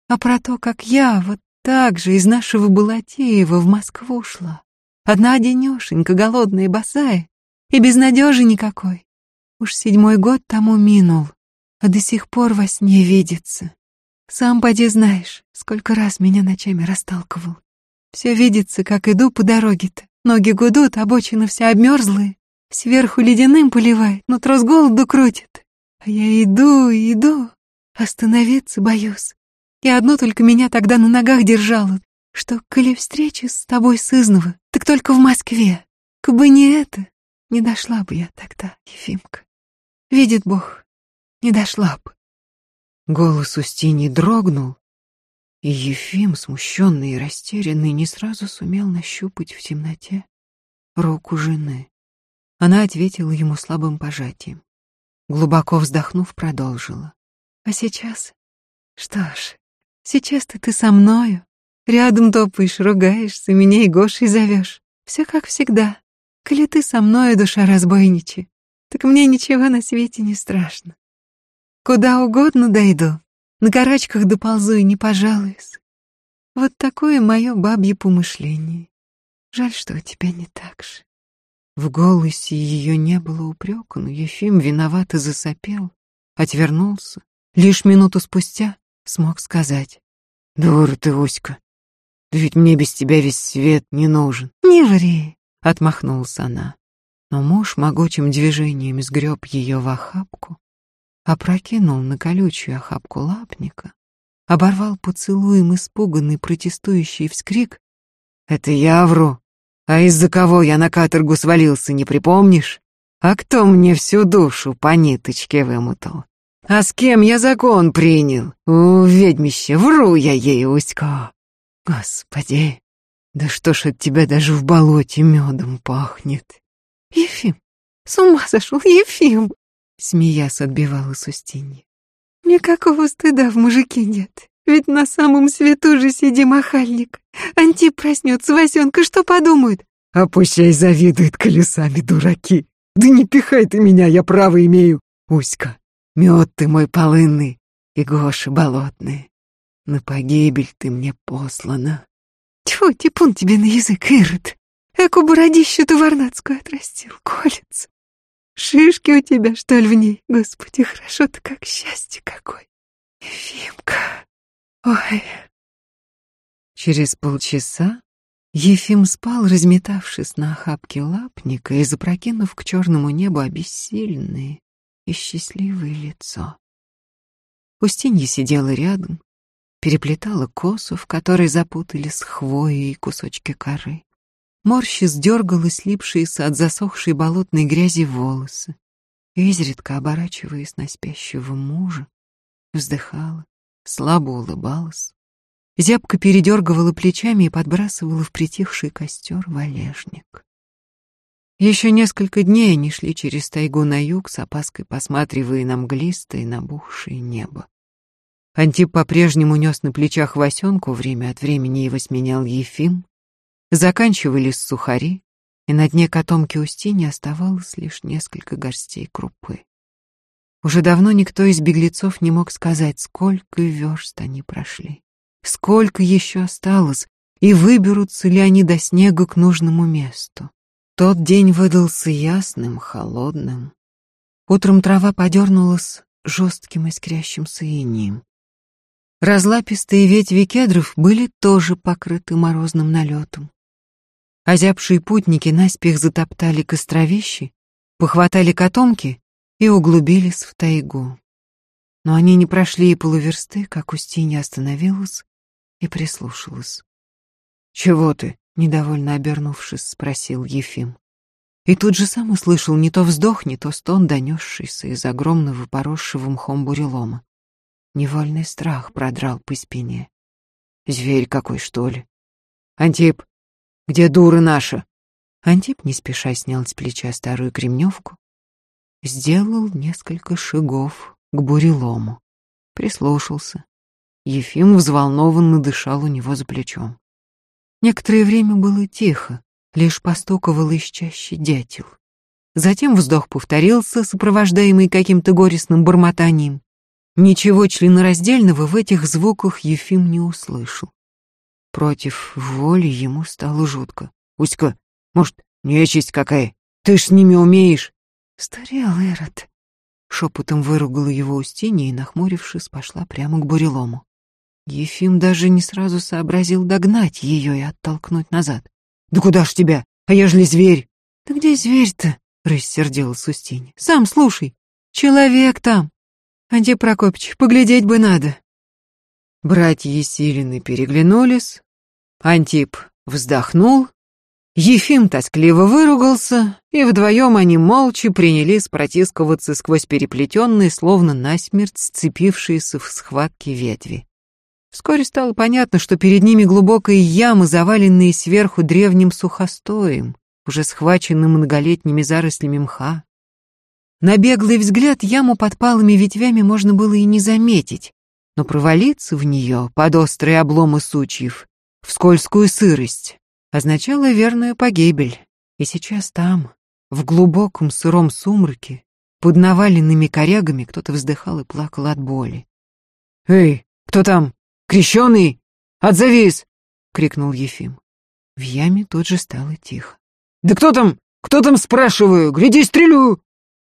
а про то, как я вот так же из нашего Балатеева в Москву шла. Одна одинешенька, голодная, босая, и безнадежи никакой. Уж седьмой год тому минул, а до сих пор во сне видится. Сам поди знаешь, сколько раз меня ночами расталкивал. Все видится, как иду по дороге-то. Ноги гудут, обочина вся обмерзлая. Сверху ледяным поливает, но трос голоду крутит. А я иду, иду, остановиться боюсь. И одно только меня тогда на ногах держало, что, коли встреча с тобой сызнова, так только в Москве. Кабы не это, не дошла бы я тогда, Ефимка. Видит Бог, не дошла бы. Голос Устини дрогнул, и Ефим, смущенный и растерянный, не сразу сумел нащупать в темноте руку жены. Она ответила ему слабым пожатием. Глубоко вздохнув, продолжила. «А сейчас? Что ж, сейчас-то ты со мною. Рядом топаешь, ругаешься, меня и Гошей зовешь. Все как всегда. Коли ты со мною, душа разбойничья, так мне ничего на свете не страшно. Куда угодно дойду, на карачках доползу и не пожалуюсь. Вот такое мое бабье помышление. Жаль, что у тебя не так же. В голосе ее не было упрека, но Ефим виновато засопел, отвернулся. Лишь минуту спустя смог сказать. «Дура ты, Оська, да ведь мне без тебя весь свет не нужен». «Не ври», — отмахнулась она. Но муж могучим движением сгреб ее в охапку, опрокинул на колючую охапку лапника, оборвал поцелуем испуганный протестующий вскрик. «Это я вру! А из-за кого я на каторгу свалился, не припомнишь? А кто мне всю душу по ниточке вымотал? А с кем я закон принял? У ведьмище, вру я ей, Уська! Господи, да что ж от тебя даже в болоте медом пахнет!» «Ефим, с ума сошел, Ефим!» Смеясь, отбивалась Устинья. Никакого стыда в мужике нет. Ведь на самом свету же сидим охальник. Антип проснется, Васенка, что подумают? А пущай завидует колесами, дураки. Да не пихай ты меня, я право имею. Уська, мед ты мой полынный и Гоша болотные. На погибель ты мне послана. Тьфу, типун тебе на язык, Ирод. Эку бородищу ты варнацкую отрастил, колется. Шишки у тебя, что ли, в ней? Господи, хорошо-то как счастье какое. Ефимка. Ой. Через полчаса Ефим спал, разметавшись на охапке лапника и запрокинув к черному небу обессиленное и счастливое лицо. Устинья сидела рядом, переплетала косу, в которой запутались хвои и кусочки коры. Морщи сдергала слипшиеся от засохшей болотной грязи волосы, изредка оборачиваясь на спящего мужа, вздыхала, слабо улыбалась, зябко передергивала плечами и подбрасывала в притихший костер валежник. Еще несколько дней они шли через тайгу на юг, с опаской посматривая на мглистое набухшее небо. Антип по-прежнему нес на плечах Васенку, время от времени его сменял Ефим, Заканчивались сухари, и на дне котомки Устини оставалось лишь несколько горстей крупы. Уже давно никто из беглецов не мог сказать, сколько верст они прошли, сколько еще осталось, и выберутся ли они до снега к нужному месту. Тот день выдался ясным, холодным. Утром трава подернулась жестким искрящимся инием. Разлапистые ветви кедров были тоже покрыты морозным налетом. Озябшие путники наспех затоптали костровищи, похватали котомки и углубились в тайгу. Но они не прошли и полуверсты, как Устинья остановилась и прислушалась. «Чего ты?» — недовольно обернувшись, спросил Ефим. И тут же сам услышал не то вздох, не то стон, донесшийся из огромного поросшего мхом бурелома. Невольный страх продрал по спине. «Зверь какой, что ли?» «Антип, где дура наша?» Антип не спеша снял с плеча старую кремневку, сделал несколько шагов к бурелому, прислушался. Ефим взволнованно дышал у него за плечом. Некоторое время было тихо, лишь постуковал из чаще дятел. Затем вздох повторился, сопровождаемый каким-то горестным бормотанием. Ничего членораздельного в этих звуках Ефим не услышал. Против воли ему стало жутко. «Уська, может, нечисть какая? Ты ж с ними умеешь?» «Старел Эрот», — шепотом выругала его Устинья и, нахмурившись, пошла прямо к бурелому. Ефим даже не сразу сообразил догнать ее и оттолкнуть назад. «Да куда ж тебя? А ежели зверь?» «Да где зверь-то?» — рассердилась Устинья. «Сам слушай, человек там. Антип Прокопич, поглядеть бы надо». Братья Есилины переглянулись, Антип вздохнул, Ефим тоскливо выругался, и вдвоем они молча принялись протискиваться сквозь переплетенные, словно насмерть сцепившиеся в схватке ветви. Вскоре стало понятно, что перед ними глубокая яма, заваленная сверху древним сухостоем, уже схваченным многолетними зарослями мха. На беглый взгляд яму под палыми ветвями можно было и не заметить, но провалиться в нее под острые обломы сучьев в скользкую сырость, означало верную погибель. И сейчас там, в глубоком сыром сумраке, под наваленными корягами кто-то вздыхал и плакал от боли. «Эй, кто там? Крещеный? Отзовись!» — крикнул Ефим. В яме тут же стало тихо. «Да кто там? Кто там, спрашиваю? Гляди, стрелю!»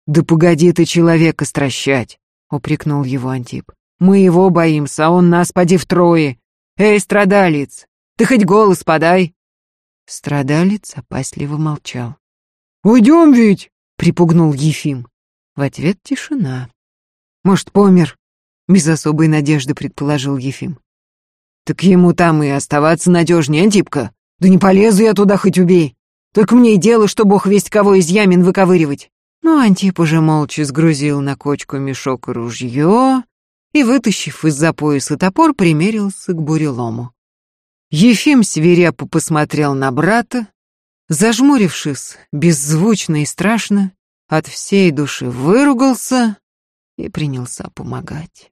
«Да погоди ты человека стращать!» — упрекнул его Антип. «Мы его боимся, а он нас поди втрое! Эй, страдалец, ты хоть голос подай!» Страдалец опасливо молчал. «Уйдем ведь!» — припугнул Ефим. В ответ тишина. «Может, помер?» — без особой надежды предположил Ефим. «Так ему там и оставаться надежнее, Антипка. Да не полезу я туда, хоть убей. Только мне и дело, что бог весть кого из ямин выковыривать». Но Антип уже молча сгрузил на кочку мешок и ружье и, вытащив из-за пояса топор, примерился к бурелому. Ефим свирепо посмотрел на брата, зажмурившись, беззвучно и страшно, от всей души выругался и принялся помогать.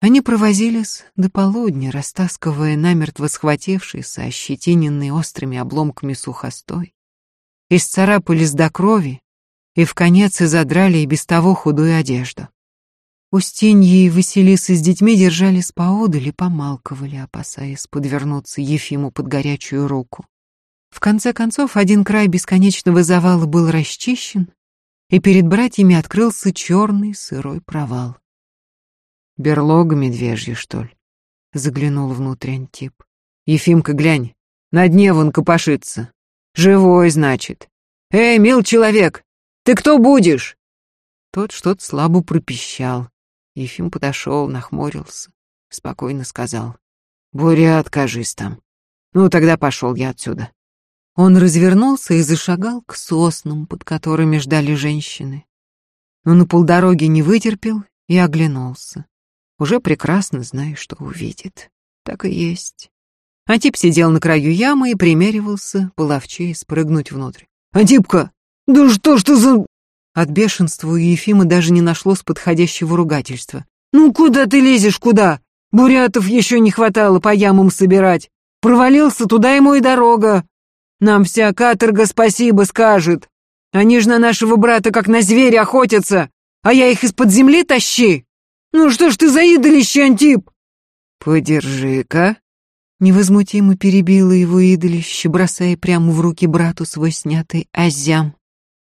Они провозились до полудня, растаскивая намертво схватившийся, ощетиненный острыми обломками сухостой. Исцарапались до крови и в конец изодрали и без того худую одежду. Устинья и Василиса с детьми держались поодаль и помалковали, опасаясь подвернуться Ефиму под горячую руку. В конце концов, один край бесконечного завала был расчищен, и перед братьями открылся черный сырой провал. «Берлога медвежья, что ли?» — заглянул внутрь Антип. «Ефимка, глянь, на дне вон копошится. Живой, значит. Эй, мил человек, ты кто будешь?» Тот что-то слабо пропищал, Ефим подошел, нахмурился, спокойно сказал. «Буря, откажись там. Ну, тогда пошел я отсюда». Он развернулся и зашагал к соснам, под которыми ждали женщины. Но на полдороги не вытерпел и оглянулся. Уже прекрасно зная, что увидит. Так и есть. Антип сидел на краю ямы и примеривался, половчей, спрыгнуть внутрь. «Антипка, да что ж ты за...» От бешенства у Ефима даже не нашлось подходящего ругательства. «Ну куда ты лезешь, куда? Бурятов еще не хватало по ямам собирать. Провалился, туда ему и дорога». Нам вся каторга спасибо скажет. Они ж на нашего брата как на зверя охотятся, а я их из-под земли тащи. Ну что ж ты за идолище, Антип? Подержи-ка. Невозмутимо перебила его идолище, бросая прямо в руки брату свой снятый азям.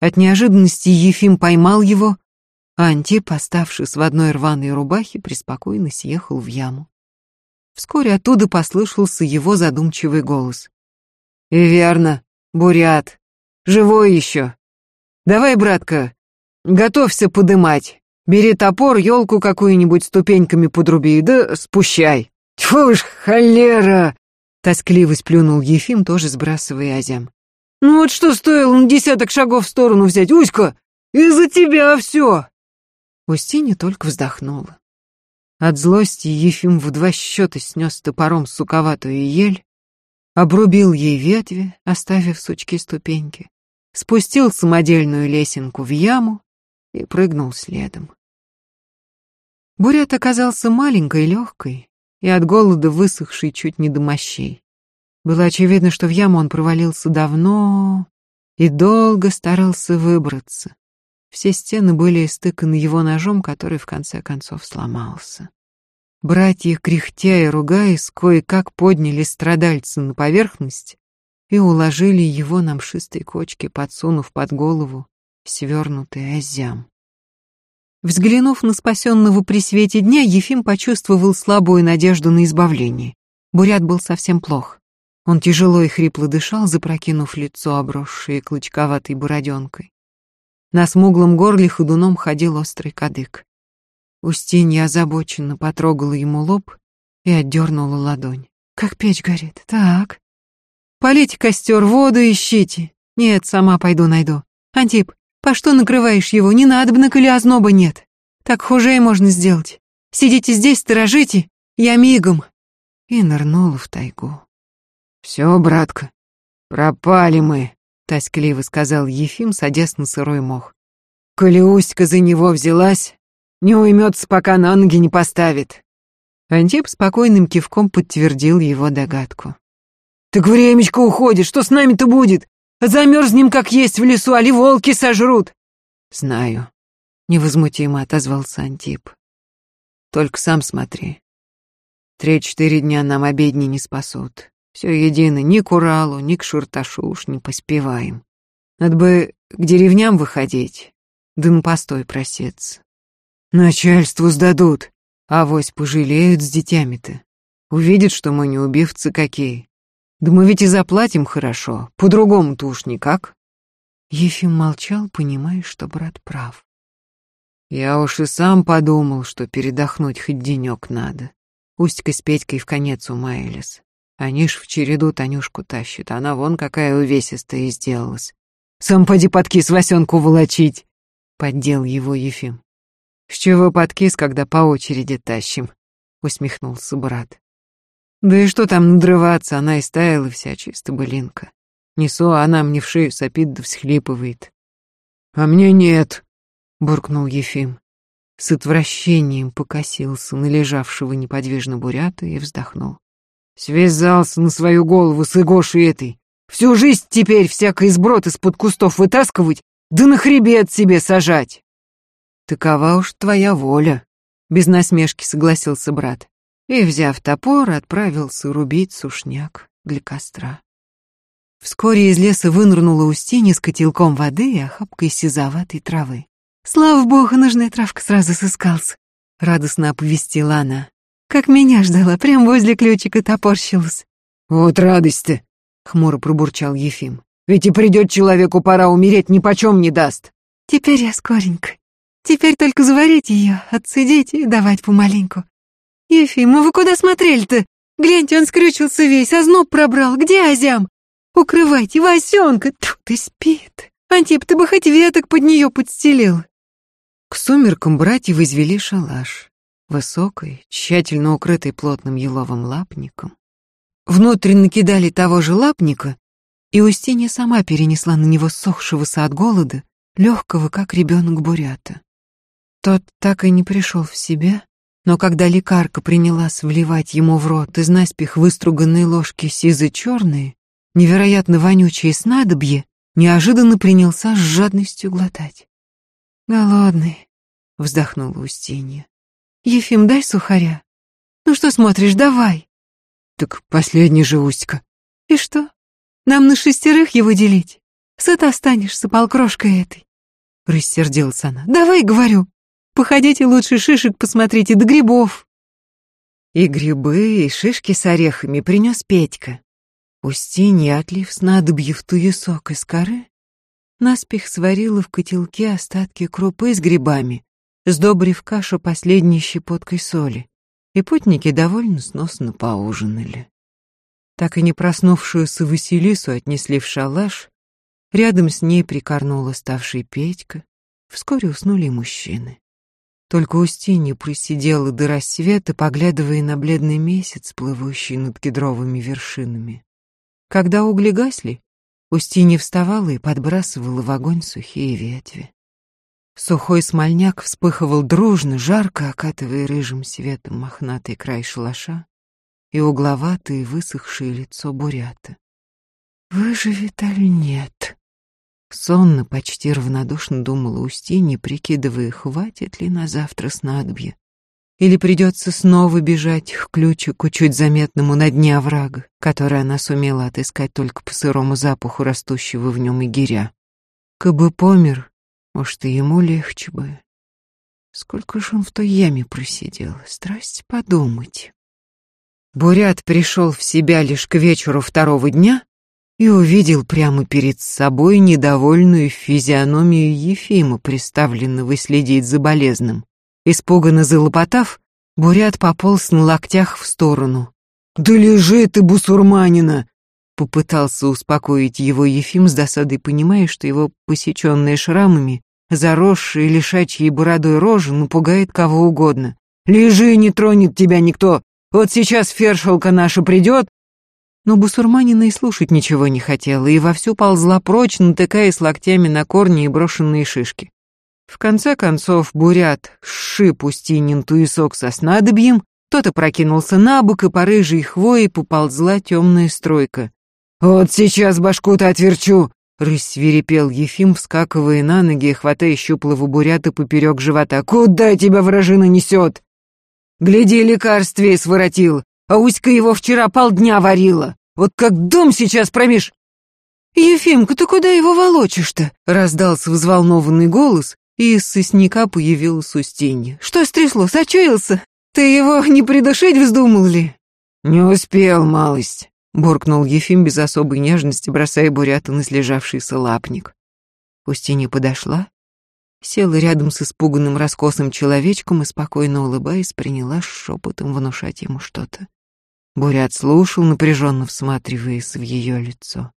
От неожиданности Ефим поймал его, а Антип, оставшись в одной рваной рубахе, преспокойно съехал в яму. Вскоре оттуда послышался его задумчивый голос. «И верно, бурят, живой еще. Давай, братка, готовься подымать. Бери топор, елку какую-нибудь ступеньками подруби, да спущай. Тьфу ж, холера!» Тоскливо сплюнул Ефим, тоже сбрасывая озям. «Ну вот что стоило на десяток шагов в сторону взять, Уська? Из-за тебя все!» Устинья только вздохнула. От злости Ефим в два счета снес топором суковатую ель, обрубил ей ветви, оставив сучки ступеньки, спустил самодельную лесенку в яму и прыгнул следом. Бурят оказался маленькой, легкой и от голода высохшей чуть не до мощей. Было очевидно, что в яму он провалился давно и долго старался выбраться. Все стены были истыканы его ножом, который в конце концов сломался. Братья, кряхтя и ругаясь, кое-как подняли страдальца на поверхность и уложили его на мшистой кочке, подсунув под голову свернутый озям. Взглянув на спасенного при свете дня, Ефим почувствовал слабую надежду на избавление. Бурят был совсем плох. Он тяжело и хрипло дышал, запрокинув лицо, обросшее клочковатой бороденкой. На смуглом горле ходуном ходил острый кадык. Устинья озабоченно потрогала ему лоб и отдернула ладонь. «Как печь горит. Так. Полите костер, воду ищите. Нет, сама пойду найду. Антип, по что накрываешь его? Не надо бы, коли озноба нет. Так хуже и можно сделать. Сидите здесь, сторожите, я мигом». И нырнула в тайгу. «Все, братка, пропали мы», — тоскливо сказал Ефим, садясь на сырой мох. «Коли Устька за него взялась, не уймется, пока на ноги не поставит». Антип спокойным кивком подтвердил его догадку. «Так времечко уходит, что с нами-то будет? Замерзнем, как есть в лесу, али волки сожрут!» «Знаю», — невозмутимо отозвался Антип. «Только сам смотри. Три-четыре дня нам обедни не спасут. Все едино, ни к Уралу, ни к Шурташу уж не поспеваем. Надо бы к деревням выходить, да на постой просеться. Начальству сдадут. Авось пожалеют с детьми-то. Увидят, что мы не убивцы какие. Да мы ведь и заплатим хорошо, по-другому-то уж никак. Ефим молчал, понимая, что брат прав. Я уж и сам подумал, что передохнуть хоть денек надо. Устька с Петькой в конец умаялись. Они ж в череду Танюшку тащат, она вон какая увесистая сделалась. «Сам поди подкис Васенку волочить!» — поддел его Ефим. «С чего подкис, когда по очереди тащим?» — усмехнулся брат. «Да и что там надрываться, она и стаяла вся чисто былинка. Несу, а она мне в шею сопит да всхлипывает». «А мне нет», — буркнул Ефим. С отвращением покосился на лежавшего неподвижно бурята и вздохнул. Связался на свою голову с Игошей этой. Всю жизнь теперь всякий сброд из-под кустов вытаскивать, да на хребет себе сажать. Такова уж твоя воля, без насмешки согласился брат. И, взяв топор, отправился рубить сушняк для костра. Вскоре из леса вынырнула Устинья с котелком воды и охапкой сизоватой травы. «Слава богу, нужная травка сразу сыскался», — радостно оповестила она. Как меня ждала, прям возле ключика топорщилась. Вот радость-то, хмуро пробурчал Ефим. Ведь и придет человеку пора умереть, ни почем не даст. Теперь я скоренько. Теперь только заварить ее, отцедить и давать помаленьку. Ефим, а вы куда смотрели-то? Гляньте, он скрючился весь, а зноб пробрал. Где Азям? Укрывайте, Васенка, Тьфу, ты спит. Антип, ты бы хоть веток под нее подстелил. К сумеркам братья возвели шалаш высокой, тщательно укрытой плотным еловым лапником. Внутрь накидали того же лапника, и Устинья сама перенесла на него сохшегося от голода, легкого, как ребенок бурята. Тот так и не пришел в себя, но когда лекарка принялась вливать ему в рот из наспех выструганной ложки сизы черные, невероятно вонючее снадобье, неожиданно принялся с жадностью глотать. «Голодный», — вздохнула Устинья. «Ефим, дай сухаря. Ну что смотришь, давай». «Так последний же Устька». «И что? Нам на шестерых его делить? Сыт останешься полкрошкой этой». Рассердилась она. «Давай, говорю, походите лучше шишек посмотрите, до грибов». И грибы, и шишки с орехами принес Петька. Устинья, отлив снадобье в туесок из коры, наспех сварила в котелке остатки крупы с грибами, сдобрив кашу последней щепоткой соли, и путники довольно сносно поужинали. Так и не проснувшуюся Василису отнесли в шалаш, рядом с ней прикорнул уставший Петька, вскоре уснули мужчины. Только Устинья просидела до рассвета, поглядывая на бледный месяц, плывущий над кедровыми вершинами. Когда угли гасли, Устинья вставала и подбрасывала в огонь сухие ветви. Сухой смольняк вспыхивал дружно, жарко окатывая рыжим светом мохнатый край шалаша и угловатое высохшее лицо бурята. «Выживет аль нет?» Сонно, почти равнодушно думала Устинья, прикидывая, хватит ли на завтра снадобья. Или придется снова бежать к ключику, чуть заметному на дне оврага, который она сумела отыскать только по сырому запаху растущего в нем игиря. Кабы помер, может, и ему легче бы. Сколько же он в той яме просидел, страсть подумать. Бурят пришел в себя лишь к вечеру второго дня и увидел прямо перед собой недовольную физиономию Ефима, приставленного следить за болезным. Испуганно залопотав, Бурят пополз на локтях в сторону. «Да лежи ты, бусурманина!» Попытался успокоить его Ефим с досадой, понимая, что его посеченные шрамами, заросшие лишачьей бородой рожи напугает кого угодно. «Лежи, не тронет тебя никто! Вот сейчас фершелка наша придет!» Но бусурманина и слушать ничего не хотела, и вовсю ползла прочь, натыкаясь локтями на корни и брошенные шишки. В конце концов, бурят сшиб Устинин туесок со снадобьем, тот опрокинулся на бок, и по рыжей хвои поползла темная стройка. «Вот сейчас башку-то отверчу!» Рысь свирепел Ефим, вскакивая на ноги и хватая щуплого бурята поперек живота. «Куда тебя вражина несет?» «Гляди, лекарствие своротил, а Уська его вчера полдня варила. Вот как дом сейчас промеж...» «Ефимка, ты куда его волочишь-то?» — раздался взволнованный голос, и из сосняка появилась Устинья. «Что стряслось? Очуялся? Ты его не придушить вздумал ли?» «Не успел, малость», — буркнул Ефим без особой нежности, бросая бурята на слежавшийся лапник. Устинья подошла, села рядом с испуганным раскосым человечком и, спокойно улыбаясь, приняла шепотом внушать ему что-то. Бурят слушал, напряженно всматриваясь в ее лицо.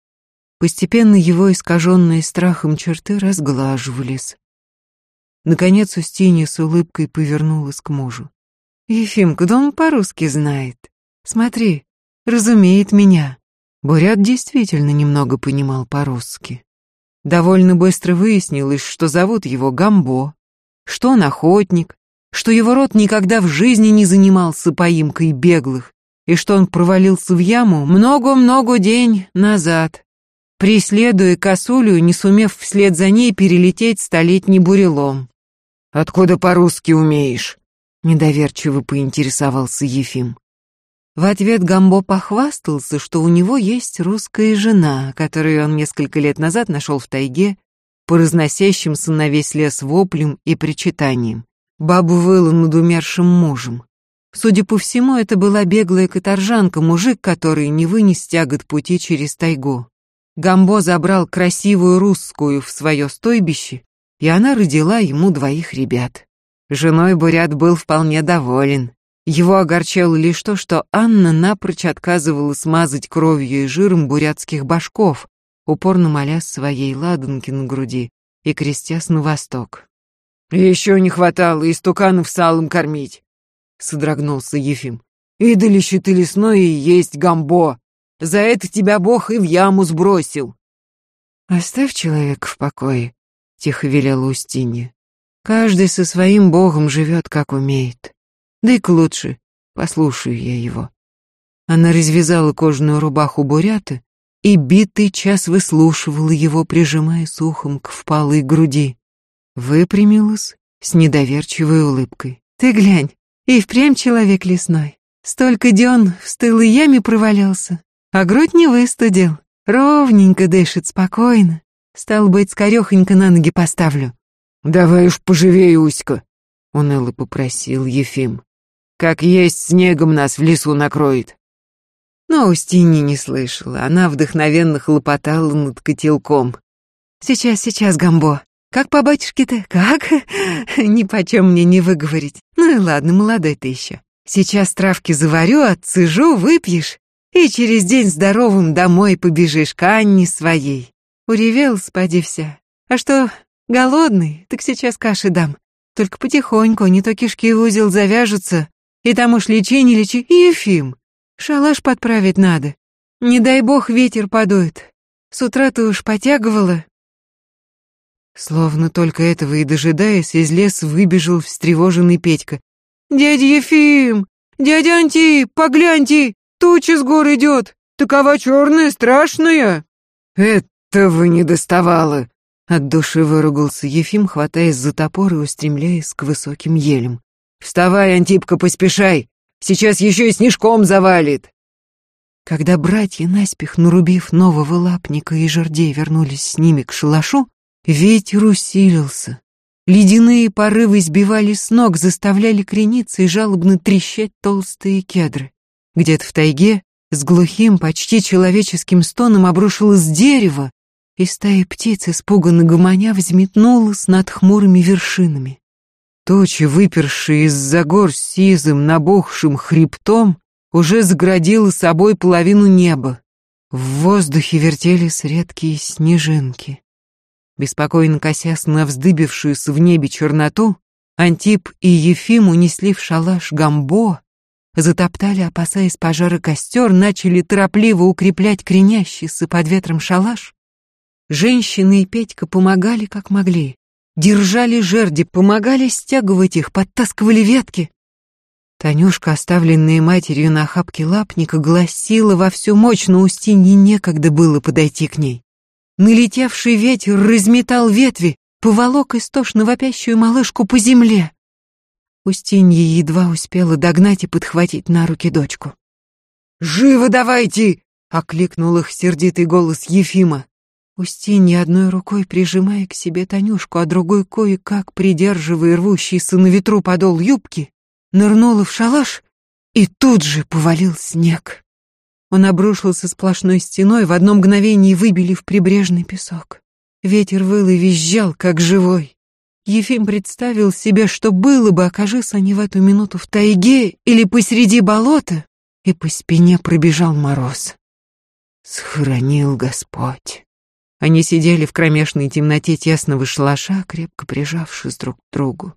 Постепенно его искаженные страхом черты разглаживались, Наконец Устинья с улыбкой повернулась к мужу. «Ефимка, да он по-русски знает. Смотри, разумеет меня». Бурят действительно немного понимал по-русски. Довольно быстро выяснилось, что зовут его Гамбо, что он охотник, что его род никогда в жизни не занимался поимкой беглых, и что он провалился в яму много-много день назад, преследуя косулю, не сумев вслед за ней перелететь столетний бурелом. «Откуда по-русски умеешь?» — недоверчиво поинтересовался Ефим. В ответ Гамбо похвастался, что у него есть русская жена, которую он несколько лет назад нашел в тайге, по разносящимся на весь лес воплем и причитаниям. Бабу выла над умершим мужем. Судя по всему, это была беглая каторжанка, мужик, который не вынес тягот пути через тайгу. Гамбо забрал красивую русскую в свое стойбище и она родила ему двоих ребят. Женой Бурят был вполне доволен. Его огорчало лишь то, что Анна напрочь отказывала смазать кровью и жиром бурятских башков, упорно моля своей ладанки на груди и крестясь на восток. «Еще не хватало истуканов салом кормить», — содрогнулся Ефим. «Идолище ты лесное и есть гамбо. За это тебя Бог и в яму сбросил». «Оставь человека в покое», — тихо велела Устинья. «Каждый со своим богом живет, как умеет. Да и к лучше, послушаю я его». Она развязала кожаную рубаху бурята и битый час выслушивала его, прижимаясь ухом к впалой груди. Выпрямилась с недоверчивой улыбкой. «Ты глянь, и впрямь человек лесной. Столько дён в стылой яме провалялся, а грудь не выстудил. Ровненько дышит, спокойно. Стал быть, скорёхонько на ноги поставлю». «Давай уж поживее, Уська», — уныло попросил Ефим. «Как есть снегом нас в лесу накроет». Но Устинья не слышала, она вдохновенно хлопотала над котелком. «Сейчас, сейчас, Гамбо. Как по батюшке-то? Как? Ни почем мне не выговорить. Ну и ладно, молодой ты еще. Сейчас травки заварю, отцежу, выпьешь, и через день здоровым домой побежишь к Анне своей. Уревел, спади вся. А что, голодный? Так сейчас каши дам. Только потихоньку, не то кишки в узел завяжутся, и там уж лечи, не лечи. Ефим, шалаш подправить надо. Не дай бог ветер подует. С утра ты уж потягивала, Словно только этого и дожидаясь, из леса выбежал встревоженный Петька. «Дядя Ефим! Дядя Антип, погляньте! Туча с гор идет! Такова черная, страшная!» «Этого не доставало!» От души выругался Ефим, хватаясь за топор и устремляясь к высоким елям. «Вставай, Антипка, поспешай! Сейчас еще и снежком завалит!» Когда братья, наспех нарубив нового лапника и жердей, вернулись с ними к шалашу, Ветер усилился. Ледяные порывы сбивали с ног, заставляли крениться и жалобно трещать толстые кедры. Где-то в тайге с глухим, почти человеческим стоном обрушилось дерево, и стая птиц, испуганно гомоня, взметнулась над хмурыми вершинами. Тучи, выпершие из-за гор сизым, набухшим хребтом, уже заградила собой половину неба. В воздухе вертелись редкие снежинки. Беспокойно косясь на вздыбившуюся в небе черноту, Антип и Ефим унесли в шалаш гамбо, затоптали, опасаясь пожара костер, начали торопливо укреплять кренящийся под ветром шалаш. Женщины и Петька помогали, как могли. Держали жерди, помогали стягивать их, подтаскивали ветки. Танюшка, оставленная матерью на охапке лапника, гласила во всю мощь, но Устинье некогда было подойти к ней. Налетевший ветер разметал ветви, поволок истошно вопящую малышку по земле. Устинья едва успела догнать и подхватить на руки дочку. «Живо давайте!» — окликнул их сердитый голос Ефима. Устинья одной рукой прижимая к себе Танюшку, а другой кое-как придерживая рвущийся на ветру подол юбки, нырнула в шалаш, и тут же повалил снег. Он обрушился сплошной стеной, в одно мгновение выбили в прибрежный песок. Ветер выл и визжал, как живой. Ефим представил себе, что было бы, окажись они в эту минуту в тайге или посреди болота, и по спине пробежал мороз. Схоронил Господь. Они сидели в кромешной темноте тесного шалаша, крепко прижавшись друг к другу.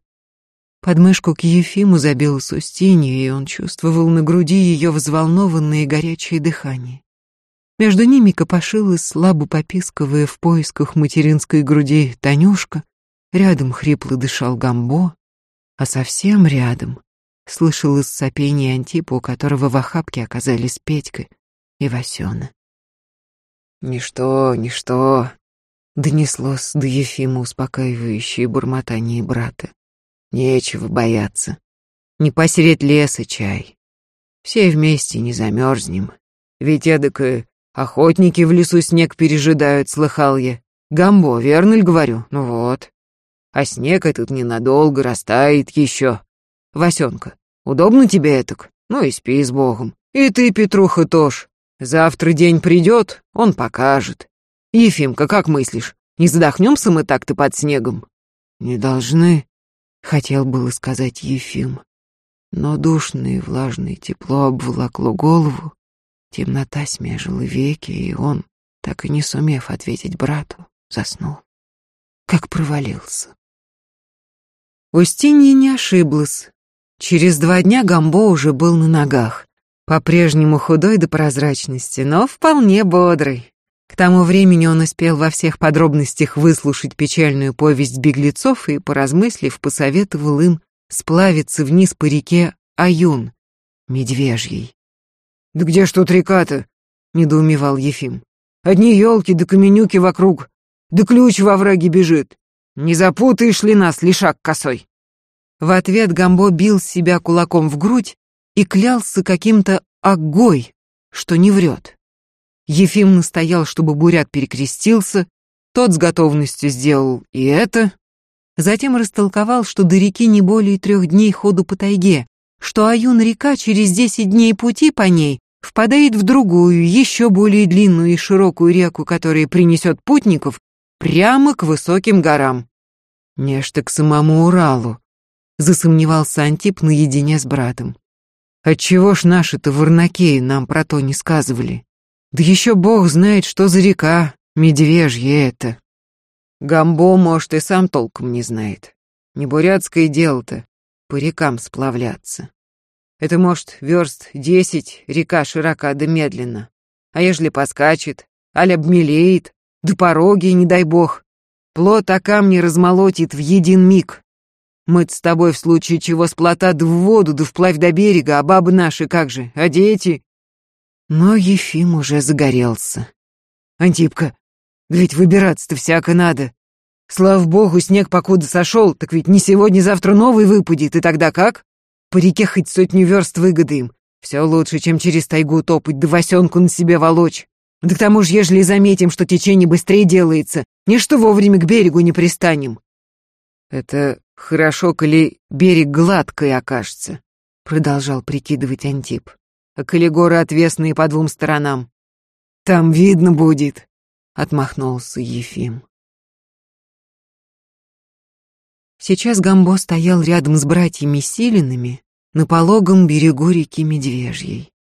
Подмышку к Ефиму забилась Устинья, и он чувствовал на груди ее взволнованное и горячее дыхание. Между ними копошилась, слабо попискивая в поисках материнской груди Танюшка, рядом хрипло дышал Гамбо, а совсем рядом слышалось сопение Антипа, у которого в охапке оказались Петька и Васёна. «Ничто, ничто», — донеслось до Ефима успокаивающее бурмотание брата. Нечего бояться. Не посереть леса чай. Все вместе не замерзнем. Ведь эдак охотники в лесу снег пережидают, слыхал я. Гамбо, верно ли говорю? Ну вот. А снег этот ненадолго растает еще. Васенка, удобно тебе этак? Ну и спи с Богом. И ты, Петруха, тоже. Завтра день придет, он покажет. Ефимка, как мыслишь, не задохнемся мы так-то под снегом? Не должны, Хотел было сказать Ефим, но душное и влажное тепло обволокло голову, темнота смежила веки, и он, так и не сумев ответить брату, заснул, как провалился. Устинья не ошиблась. Через два дня Гамбо уже был на ногах, по-прежнему худой до прозрачности, но вполне бодрый. К тому времени он успел во всех подробностях выслушать печальную повесть беглецов и, поразмыслив, посоветовал им сплавиться вниз по реке Аюн, Медвежьей. «Да где ж тут река-то?» — недоумевал Ефим. Одни елки да каменюки вокруг, да ключ во враге бежит. Не запутаешь ли нас, лишак косой?» В ответ Гамбо бил себя кулаком в грудь и клялся каким-то огой, что не врет. Ефим настоял, чтобы Бурят перекрестился, тот с готовностью сделал и это. Затем растолковал, что до реки не более трех дней ходу по тайге, что Аюн-река через десять дней пути по ней впадает в другую, еще более длинную и широкую реку, которая принесет путников прямо к высоким горам. Нечто к самому Уралу, засомневался Антип наедине с братом. Отчего ж наши-то варнакеи нам про то не сказывали? Да еще бог знает, что за река, медвежье это. Гамбо, может, и сам толком не знает. Не бурятское дело-то, по рекам сплавляться. Это, может, верст десять, река широка да медленно. А ежели поскачет, аль обмелеет, да пороги, не дай бог, плот о камни размолотит в един миг. Мы с тобой в случае чего с плота да в воду, да вплавь до берега, а бабы наши как же, а дети? Но Ефим уже загорелся. Антипка, да ведь выбираться-то всяко надо. Слава богу, снег покуда сошел, так ведь не сегодня-завтра новый выпадет, и тогда как? По реке хоть сотню верст выгодаем. Все лучше, чем через тайгу топать, да восенку на себе волочь. Да к тому же, ежели заметим, что течение быстрее делается, ничто вовремя к берегу не пристанем. Это хорошо, коли берег гладкой окажется, продолжал прикидывать Антип. А коли горы отвесные по двум сторонам, там видно будет, отмахнулся Ефим. Сейчас Гамбо стоял рядом с братьями Силинами на пологом берегу реки Медвежьей.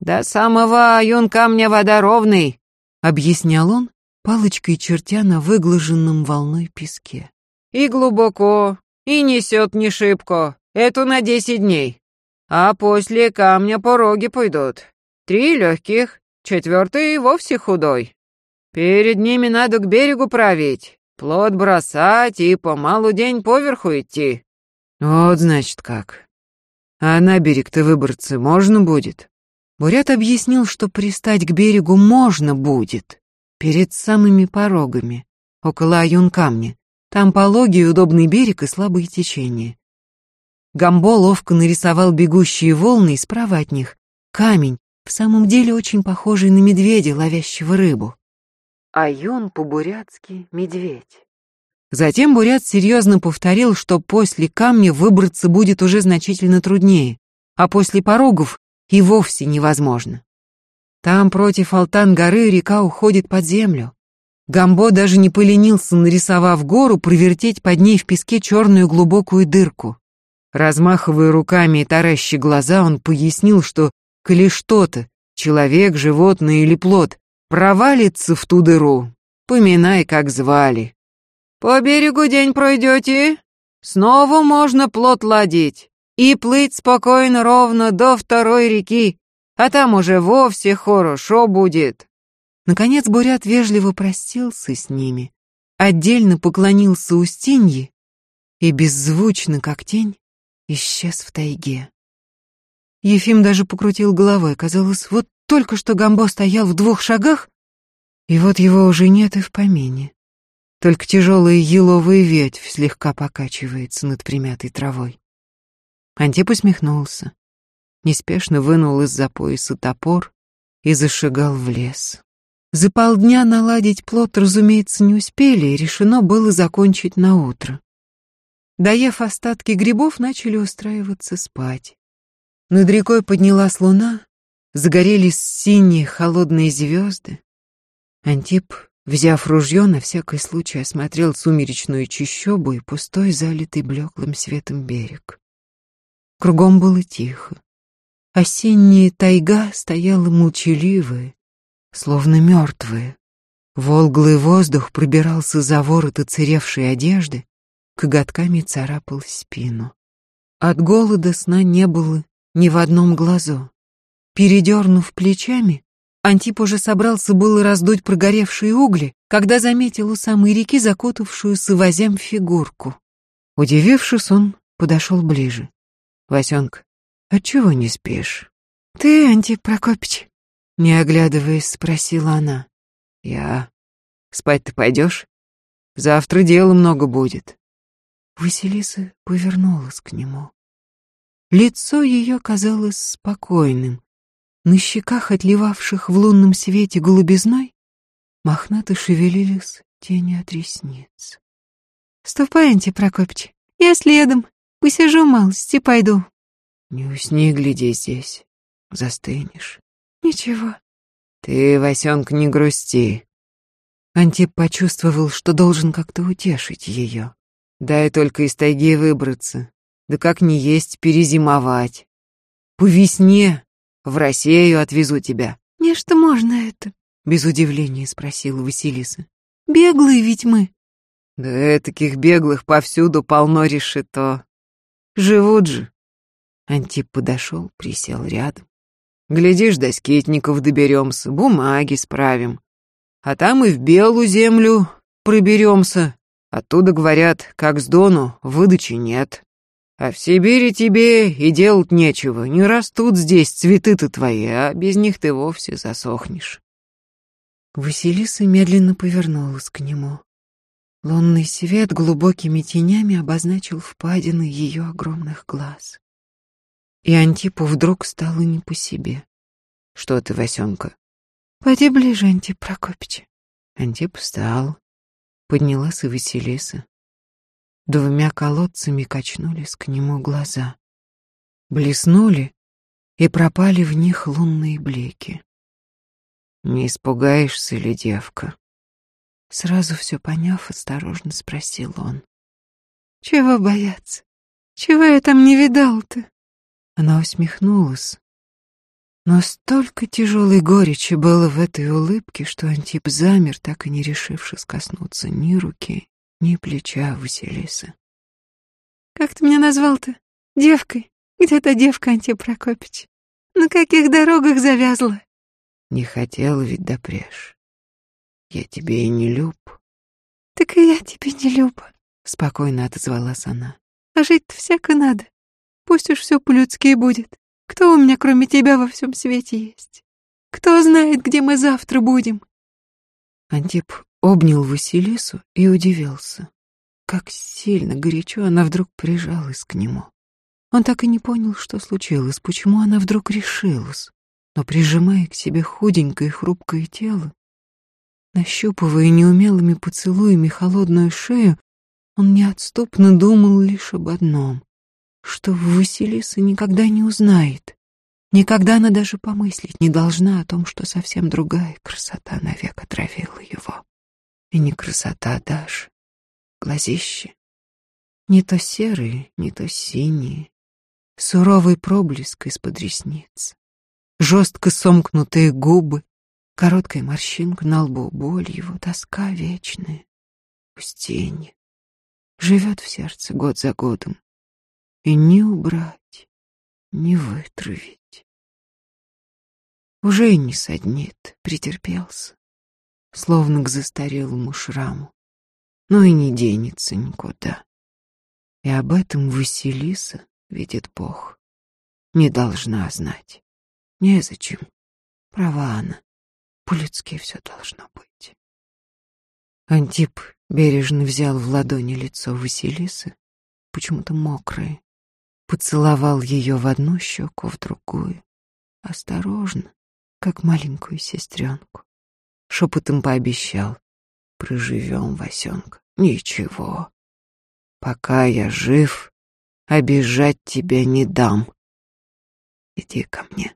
«До самого юн камня вода ровный», — объяснял он, палочкой чертя на выглаженном волной песке. «И глубоко, и несет не шибко, эту на десять дней. А после камня пороги пойдут. Три легких, четвертый и вовсе худой. Перед ними надо к берегу править, плод бросать и помалу день поверху идти». «Вот, значит, как. А на берег-то выбраться можно будет?» Бурят объяснил, что пристать к берегу можно будет, перед самыми порогами, около Аюн-камня. Там пологий удобный берег и слабые течения. Гамбо ловко нарисовал бегущие волны и справа от них камень, в самом деле очень похожий на медведя, ловящего рыбу. Аюн по-бурятски медведь. Затем Бурят серьезно повторил, что после камня выбраться будет уже значительно труднее, а после порогов и вовсе невозможно. Там против Алтан-горы река уходит под землю. Гамбо даже не поленился, нарисовав гору, провертеть под ней в песке черную глубокую дырку. Размахивая руками и таращи глаза, он пояснил, что коли что-то, человек, животное или плод, провалится в ту дыру, поминай, как звали. По берегу день пройдете, снова можно плод ладить и плыть спокойно ровно до второй реки, а там уже вовсе хорошо будет». Наконец Бурят вежливо простился с ними, отдельно поклонился Устинье и беззвучно, как тень, исчез в тайге. Ефим даже покрутил головой, казалось, вот только что Гамбо стоял в двух шагах, и вот его уже нет и в помине. Только тяжелая еловая ветвь слегка покачивается над примятой травой. Антип усмехнулся, неспешно вынул из-за пояса топор и зашагал в лес. За полдня наладить плод, разумеется, не успели, и решено было закончить на утро. Доев остатки грибов, начали устраиваться спать. Над рекой поднялась луна, загорелись синие холодные звезды. Антип, взяв ружье, на всякий случай осмотрел сумеречную чащобу и пустой, залитый блеклым светом берег. Кругом было тихо. Осенняя тайга стояла молчаливая, словно мертвая. Волглый воздух пробирался за ворот оцаревшей одежды, коготками царапал спину. От голода сна не было ни в одном глазу. Передернув плечами, Антип уже собрался было раздуть прогоревшие угли, когда заметил у самой реки закутавшуюся в озем фигурку. Удивившись, он подошел ближе. Васенка, отчего не спишь? Ты, Антип Прокопич? Не оглядываясь, спросила она. Я. Спать ты пойдешь? Завтра дела много будет. Василиса повернулась к нему. Лицо ее казалось спокойным. На щеках, отливавших в лунном свете голубизной, мохнато шевелились тени от ресниц. «Ступай, Анти Прокопич, я следом. Посижу малости, пойду». «Не усни, гляди здесь. Застынешь». «Ничего». «Ты, Васенка, не грусти». Антип почувствовал, что должен как-то утешить ее. Дай только из тайги выбраться. Да как не есть перезимовать. По весне в Россию отвезу тебя. Не что можно это? Без удивления спросила Василиса. Беглые ведь мы. Да таких беглых повсюду полно решето. Живут же. Антип подошел, присел рядом. Глядишь, до скитников доберемся, бумаги справим. А там и в белую землю проберемся. Оттуда, говорят, как с Дону, выдачи нет. А в Сибири тебе и делать нечего, не растут здесь цветы-то твои, а без них ты вовсе засохнешь. Василиса медленно повернулась к нему. Лунный свет глубокими тенями обозначил впадины ее огромных глаз. И Антипу вдруг стало не по себе. «Что ты, Васенка?» «Пойди ближе, Антип Прокопич». Антип встал, Поднялась и Василиса. Двумя колодцами качнулись к нему глаза. Блеснули и пропали в них лунные блики. «Не испугаешься ли, девка?» Сразу все поняв, осторожно спросил он. «Чего бояться? Чего я там не видал-то?» Она усмехнулась, но столько тяжелой горечи было в этой улыбке, что Антип замер, так и не решившись коснуться ни руки, ни плеча Василисы. «Как ты меня назвал-то? Девкой? Где та девка, Антип Прокопич? На каких дорогах завязла?» «Не хотела ведь допреж. Я тебе и не люб». «Так и я тебе не люб», — спокойно отозвалась она. «А жить-то всяко надо. Пусть уж все по-людски будет. Кто у меня, кроме тебя, во всем свете есть? Кто знает, где мы завтра будем?» Антип обнял Василису и удивился. Как сильно, горячо она вдруг прижалась к нему. Он так и не понял, что случилось, почему она вдруг решилась. Но прижимая к себе худенькое хрупкое тело, нащупывая неумелыми поцелуями холодную шею, он неотступно думал лишь об одном что Василиса никогда не узнает. Никогда она даже помыслить не должна о том, что совсем другая красота навек отравила его. И не красота даже, глазище. Не то серые, не то синие, суровый проблеск из-под ресниц, жестко сомкнутые губы, короткая морщинка на лбу, боль его, тоска вечная, пустение. Живет в сердце год за годом, и не убрать, не вытравить. Уже и не саднит, претерпелся, словно к застарелому шраму, но и не денется никуда. И об этом Василиса, видит Бог, не должна знать. Незачем. Права она. По-людски все должно быть. Антип бережно взял в ладони лицо Василисы, почему-то мокрое, поцеловал ее в одну щеку, в другую, осторожно, как маленькую сестренку. Шепотом пообещал, проживем, Васенка, ничего. Пока я жив, обижать тебя не дам. Иди ко мне.